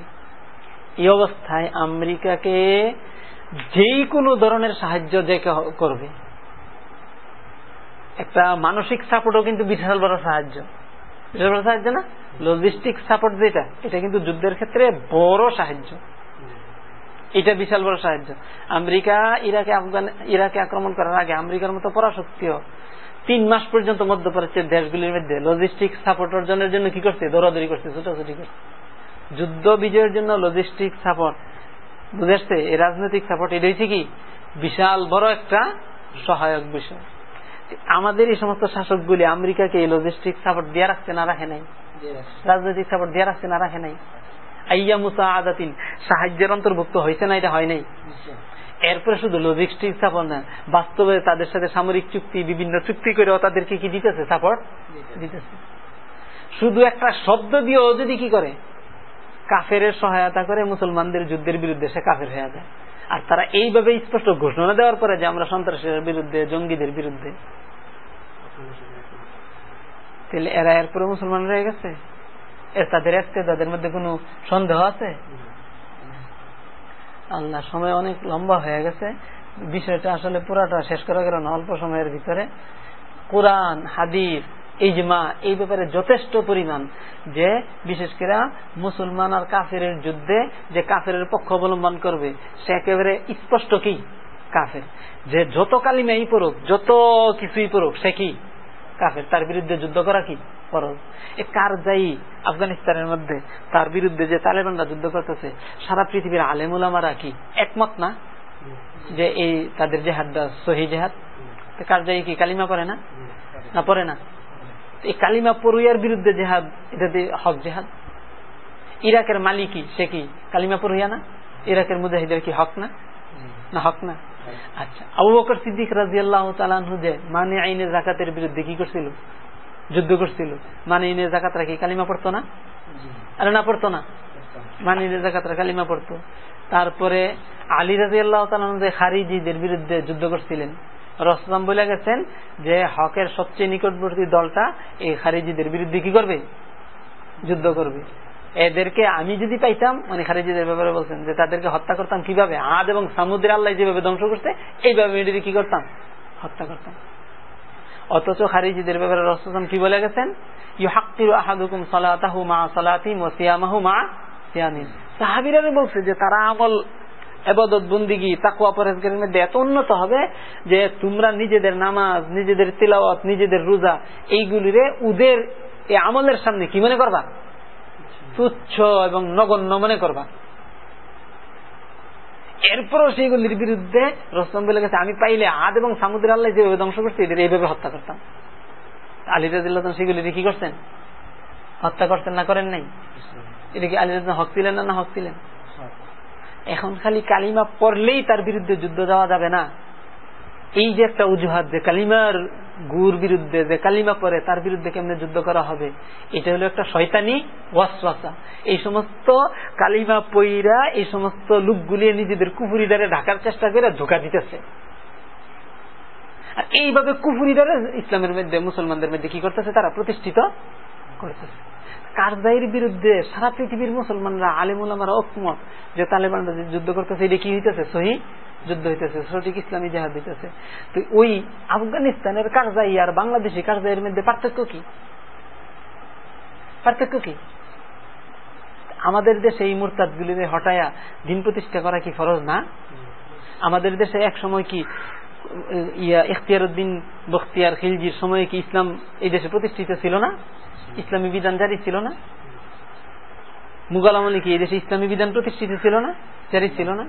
এই অবস্থায় আমেরিকাকে যেই কোনো ধরনের সাহায্য যে করবে। একটা মানসিক সাপোর্টও কিন্তু বিশাল বড় সাহায্য। বিশাল বড় সাহায্য না? লজিস্টিক সাপোর্ট যেটা, এটা কিন্তু যুদ্ধের ক্ষেত্রে বড় সাহায্য। এটা বিশাল বড় সাহায্য। আমেরিকা ইরাকে আফগান, ইরাকে আক্রমণ করার আগে আমেরিকার মতো পরাশক্তিও তিন মাস পর্যন্ত মধ্যপ্রাচ্যের দেশগুলির মধ্যে লজিস্টিক সাপোর্ট অর্জনের জন্য কি করছে? দৌড়াদৌড়ি করছে, ছোটাছুটি করছে। যুদ্ধ বিজয়ের জন্য লজিস্টিক সাপোর্ট বুঝেছে? এই রাজনৈতিক সাপোর্ট এটা হচ্ছে কি? বিশাল বড় একটা সহায়ক বিষয়। আমাদের এই সমস্ত শাসকগুলি আমেরিকাকে এই লজিস্টিক সাপোর্ট দিয়ে রাখছে না রাখে নাই? রাজনৈতিক সাপোর্ট দিয়ে রাখছে না রাখে নাই? আইয়া মুসা আদাতিন সাহায্যের অন্তর্ভুক্ত হয়েছে না এটা হয় নাই? এরপরে শুধু লজিস্টিক সাপোর্ট না বাস্তবে তাদের সাথে সামরিক চুক্তি বিভিন্ন চুক্তি করেও তাদেরকে কি দিতেছে? সাপোর্ট দিতেছে। শুধু একটা শব্দ দিয়েও যদি কি করে? কাফের সহায়তা করে মুসলমানদের যুদ্ধের বিরুদ্ধে সে কাফের হয়ে যায়। আর তারা এইভাবে স্পষ্ট ঘোষণা দেওয়ার পরে যে আমরা সন্ত্রাসের বিরুদ্ধে, জঙ্গিদের বিরুদ্ধে। তাহলে এরা এরপরে মুসলমান রয়ে গেছে? এর তাদের এসছে তাদের মধ্যে কোন সন্দেহ আছে? আল্লাহ সময় অনেক লম্বা হয়ে গেছে। বিষয়টা আসলে পুরাটা শেষ করা গেল না, অল্প সময়ের ভিতরে। কোরআন, হাদিস ইজমা, এই ব্যাপারে যথেষ্ট পরিমাণ যে, বিশেষ করে মুসলমান আর কাফের যুদ্ধে যে কাফের পক্ষ অবলম্বন করবে, সে একেবারে স্পষ্ট কি? কাফের। যে যত কালিমাই পড়ুক, যত কিছুই পড়ুক, সে কি? কাফের। তার বিরুদ্ধে যুদ্ধ করা কি? ফরজ। এ কার যাই আফগানিস্তানের মধ্যে? তার বিরুদ্ধে যে তালেবানরা যুদ্ধ করতেছে, সারা পৃথিবীর আলেমুলামারা কি? একমত না? যে এই তাদের জেহাদটা সহি জেহাদ? কার যাই কি? কালিমা পড়ে না? না পড়ে না? এই কালিমা পড়ুয়ার বিরুদ্ধে জেহাদ, এটা হক জেহাদ। ইরাকের মালিকি সে কি কালিমা পড়ুয়া না? ইরাকের মুজাহিদের কি হক না? না হক না? আচ্ছা মানে করছিল? যুদ্ধ করছিল। মানে কি কালিমা পড়তো না? না, পড়তো না। মানে জাকাতরা কালিমা পড়তো। তারপরে আলী রাজি আল্লাহ খারিজিদের বিরুদ্ধে যুদ্ধ করছিলেন। রসলাম বলে গেছেন যে হকের সবচেয়ে নিকটবর্তী দলটা এই খারিজিদের বিরুদ্ধে কি করবে? যুদ্ধ করবে। এদেরকে আমি যদি পাইতাম মানে খারিজিদের ব্যাপারে বলছেন, যে তাদেরকে হত্যা করতাম কীভাবে? আদ এবং সামুদ্রের আল্লাহ যেভাবে ধ্বংস করছে, এইভাবে এদের কি করতাম? হত্যা করতাম। অথচ খারিজিদের ব্যাপারে রসলাম কি বলে গেছেন? ইউ হাক্কির আহাদুকুম সালাতাহু মা সালাতিম ও সিয়ামাহু মা সিয়ামিন। সাহাবিরা বলছে যে তারা আমল এবাদত বন্দিগি তাকুয়া পরেজগারের মধ্যে এত উন্নত হবে যে তোমরা নিজেদের নামাজ, নিজেদের তিলাওয়াত, নিজেদের রোজা, এইগুলিরে উদের এই আমলের সামনে কি মনে করবা? তুচ্ছ এবং নগণ্য মনে করবা। এরপরও সেইগুলির বিরুদ্ধে রসম বলে গেছে আমি পাইলে আদ এবং সামুদ্র আল্লাহ যেভাবে ধ্বংস করছে, এদের এইভাবে হত্যা করতাম। আলী রাজিল্লাহ সেগুলি কি করছেন? হত্যা করছেন না করেন নাই? এটা কি আলী রাজ হক ছিলেন না না হক ছিলেন এখন খালি কালিমা পড়লেই তার বিরুদ্ধে যুদ্ধ যাওয়া যাবে না। এই যে একটা অজুহাত যে কালিমার গুর বিরুদ্ধে, যে কালিমা পরে তার বিরুদ্ধে কেমনে যুদ্ধ করা হবে? এটা হলো একটা শয়তানি ওয়াসওয়াসা। এই সমস্ত কালিমা পইরা, এই সমস্ত লোকগুলি নিজেদের কুফুরিদারে ঢাকার চেষ্টা করে ধোকা দিতেছে। আর এইভাবে কুফুরিদারে ইসলামের মধ্যে, মুসলমানদের মধ্যে কি করতেছে? তারা প্রতিষ্ঠিত করতেছে। কারজাইয়ের বিরুদ্ধে সারা পৃথিবীর মুসলমানরা, আলিমুলামারা ঐকমত যে তালেবানরা যুদ্ধ করতেছে, এটা কি হইতেছে? সহি যুদ্ধ হইতেছে, সঠিক ইসলামী জাহাদ হইতেছে। তো ওই আফগানিস্তানের কারজাই আর বাংলাদেশি কারজাইয়ের মধ্যে পার্থক্য কি? পার্থক্য কি? আমাদের দেশে এই মুরতাদ গুলিতে হটায়া দিন প্রতিষ্ঠা করা কি ফরজ না? আমাদের দেশে এক সময় কি, ইয়া ইখতিয়ার উদ্দিন বখতিয়ার খিলজির সময়ে কি ইসলাম এই দেশে প্রতিষ্ঠিত ছিল না? ইসলামী বিধান জারি ছিল না। মুঘল আমলে কি এই দেশে ইসলামী বিধান প্রতিষ্ঠিত ছিল না, জারি ছিল না।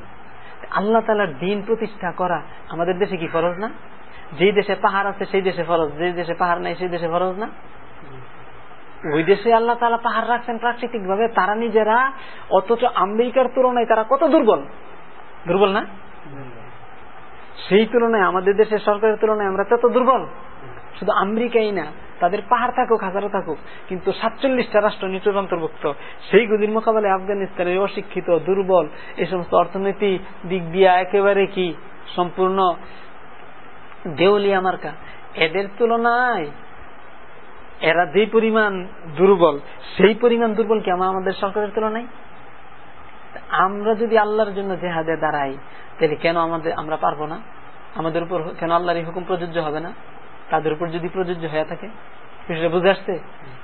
আল্লাহ তালার দিন প্রতিষ্ঠা করা আমাদের দেশে কি ফরজ না? যে দেশে পাহাড় আছে সেই দেশে ফরজ যে দেশে পাহাড় নাই সেই দেশে ফরজ না? ওই দেশে আল্লাহ তালা পাহাড় রাখছেন প্রাকৃতিক ভাবে তারা নিজেরা অথচ আমেরিকার তুলনায় তারা কত দুর্বল? দুর্বল না? সেই তুলনায় আমাদের দেশের সরকারের তুলনায় আমরা তত দুর্বল। শুধু আমেরিকাই না তাদের পাহাড় থাকুক, হাজারো থাকুক, কিন্তু সাতচল্লিশটা রাষ্ট্র নিচুর অন্তর্ভুক্ত। সেইগুলির মোকাবেলায় আফগানিস্তানের অশিক্ষিত, দুর্বল, এই সমস্ত অর্থনীতি দিক দিয়া একেবারে কি সম্পূর্ণ দেউলিয়া মার্কা? এদের তুলনায় এরা যে পরিমাণ দুর্বল, সেই পরিমাণ দুর্বল কি আমার আমাদের সরকারের তুলনায়? আমরা যদি আল্লাহর জন্য জেহাদে দাঁড়াই, তাহলে কেন আমাদের আমরা পারব না? আমাদের উপর কেন আল্লাহর এই হুকুম প্রযোজ্য হবে না? তাদের উপর যদি প্রযোজ্য হয়ে থাকে? বুঝে আসছে?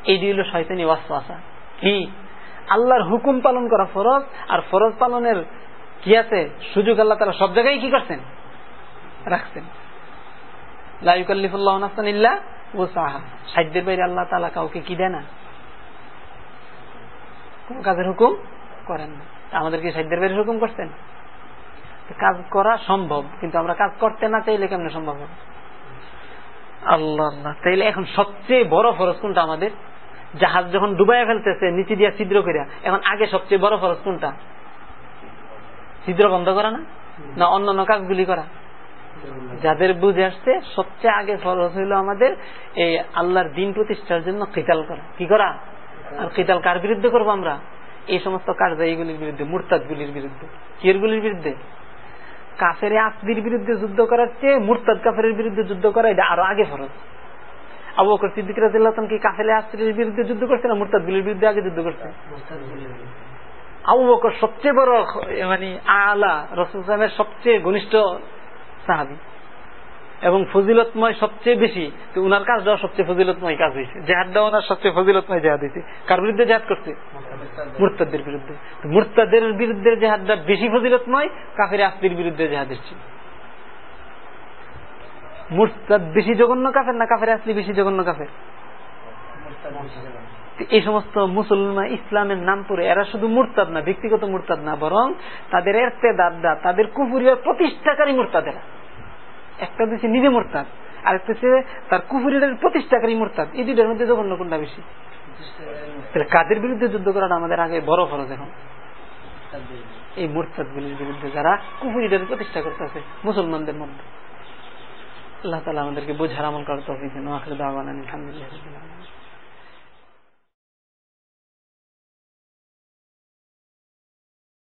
এইটি হলো শয়তানি ওয়াসওয়াসা। কি? আল্লাহর হুকুম পালন করা ফরজ, আর ফরজ পালনের কি আছে? সুযোগ আল্লাহ তারা সব জায়গায় কি করছেন? রাখছেন। বাইরে আল্লাহ তালা কাউকে কি দেয় না? কোন কাজের হুকুম করেন না। আমাদের কি সাধ্যের বাইরে হুকুম করছেন? কাজ করা সম্ভব, কিন্তু আমরা কাজ করতে না চাইলে কেমন সম্ভব হবে? আল্লাহ তাইলে এখন সবচেয়ে বড় ফরজ কোনটা আমাদের? জাহাজ যখন ডুবাইয়া ফেলতেছে, নিচে দিয়া ছিদ্র করিয়া এখন আগে সবচেয়ে বড় ফরজ কোনটা? ছিদ্র বন্ধ করা না? না অন্য অন্য কাজগুলি করা? যাদের বুঝে আসছে, সবচেয়ে আগে ফরজ হইল আমাদের এই আল্লাহর দিন প্রতিষ্ঠার জন্য কিতাল করা। কি করা? আর কিতাল কার বিরুদ্ধে করব আমরা? এই সমস্ত কার্যাইগুলির বিরুদ্ধে, মুরতাদগুলির বিরুদ্ধে। কিরগুলির বিরুদ্ধে? কাফের আসবির বিরুদ্ধে যুদ্ধ করার চেয়ে মুরতাদ কাফের বিরুদ্ধে যুদ্ধ করা এটা আরও আগে ফরজ। আবু বকর সিদ্দিক রাজিল্লাহ কি কাফেলে আসবির বিরুদ্ধে যুদ্ধ করছে না মুরতাদগুলির বিরুদ্ধে আগে যুদ্ধ করছে? আবু বকর সবচেয়ে বড় মানে আলা রসুল সাহেবের সবচেয়ে ঘনিষ্ঠ সাহাবি। এবং ফজিলতময় সবচেয়ে বেশি, তো কাজ দেওয়া সবচেয়ে ফজিলতময় কাজ হয়েছে জেহাদ দেওয়া ওনার সবচেয়ে ফজিলতময় জেহাদ হয়েছে কার বিরুদ্ধে জেহাদ করছে? মুরতাদের বিরুদ্ধে। মুরতাদের বিরুদ্ধে জেহাদটা বেশি ফজিলতময়, কাফের আস্তির বিরুদ্ধে জেহাদ এসছে মুরতাদ বেশি জঘন্য কাফের না কাফের আসলি বেশি জঘন্য কাফের? এই সমস্ত মুসলমান ইসলামের নাম করে এরা শুধু মুরতাদ না, ব্যক্তিগত মুরতাদ না, বরং তাদের দাদা তাদের কুপুরিয়ার প্রতিষ্ঠাকারী মুরতাদেরা। একটা দেশে নিজে মোরতাদ আর একটা হচ্ছে তার কুফুরিটার প্রতিষ্ঠাকারী মোরতাদ। এই দুইটার মধ্যে জঘন্য কোনটা বেশি? কাদের বিরুদ্ধে যুদ্ধ করাটা আমাদের আগে বড় ফরজ এখন? এই মোরতাদ গুলির বিরুদ্ধে যারা কুফুরিটার প্রতিষ্ঠা করতেছে মুসলমানদের মধ্যে। আল্লাহ তালা আমাদেরকে বোঝার আমল করার তফিক আলহামদুলিল্লাহ